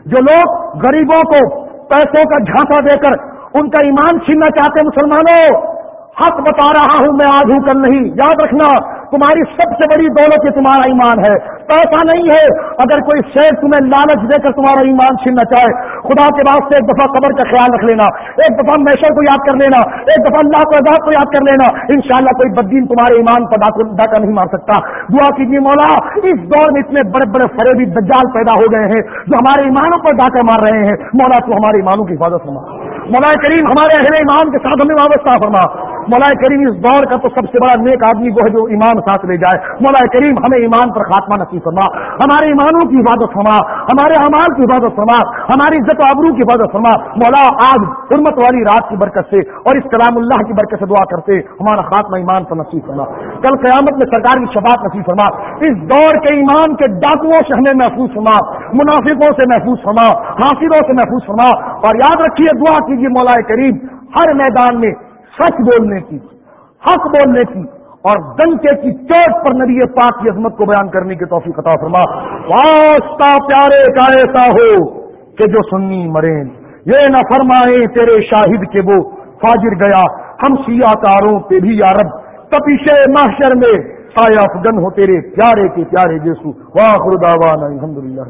جو لوگ غریبوں کو پیسوں کا جھانسا دے کر ان کا ایمان چھیننا چاہتے مسلمانوں، حق بتا رہا ہوں میں آج ہوں کل نہیں۔ یاد رکھنا تمہاری سب سے بڑی دولت یہ تمہارا ایمان ہے۔ پیسہ نہیں ہے۔ اگر کوئی شہر تمہیں لالچ دے کر تمہارا ایمان چھیننا چاہے، خدا کے بعد سے ایک دفعہ قبر کا خیال رکھ لینا، ایک دفعہ میشر کو یاد کر لینا، ایک دفعہ اللہ کو عذاب کو یاد کر لینا، انشاءاللہ کوئی بدین تمہارے ایمان پر ڈاکہ نہیں مار سکتا۔ دعا کیجیے مولا، اس دور میں اتنے بڑے بڑے فریبی دجال پیدا ہو گئے ہیں جو ہمارے ایمانوں پر ڈاکہ مار رہے ہیں۔ مولا تو ہمارے ایمانوں کی حفاظت فرما۔ مولا کریم ہمارے اہل ایمان کے ساتھ ہمیں وابستہ فرما۔ مولا کریم اس دور کا تو سب سے بڑا نیک آدمی وہ ہے جو ایمان ساتھ لے جائے۔ مولا کریم ہمیں ایمان پر خاتمہ نصیب فرما۔ ہمارے ایمانوں کی حفاظت فرما۔ ہمارے امان کی حفاظت فرما۔ ہماری عزت و آبرو کی حفاظت فرما۔ مولا آج حرمت والی رات کی برکت سے اور اس کلام اللہ کی برکت سے دعا کرتے ہمارا خاتمہ ایمان پر نصیب فرما۔ کل قیامت میں سرکار کی شفاعت نصیب فرما۔ اس دور کے ایمان کے ڈاکوؤں سے ہمیں محفوظ فرما۔ منافقوں سے محفوظ فرما۔ حاصلوں سے محفوظ فرما۔ اور یاد رکھیے دعا کیجیے مولا کریم۔ ہر میدان میں سچ بولنے کی، حق بولنے کی اور دنکے کی چوٹ پر نبی پاک کی عظمت کو بیان کرنے کی توفیق عطا فرما۔ واسطہ پیارے کا ایسا ہو کہ جو سنی مرین یہ نہ فرمائے تیرے شاہد کے وہ فاجر گیا۔ ہم سیاہ کاروں پہ بھی یارب تپیش محشر میں سایہ افغن ہو تیرے پیارے کے پیارے جیسو۔ واہ خدا الحمد للہ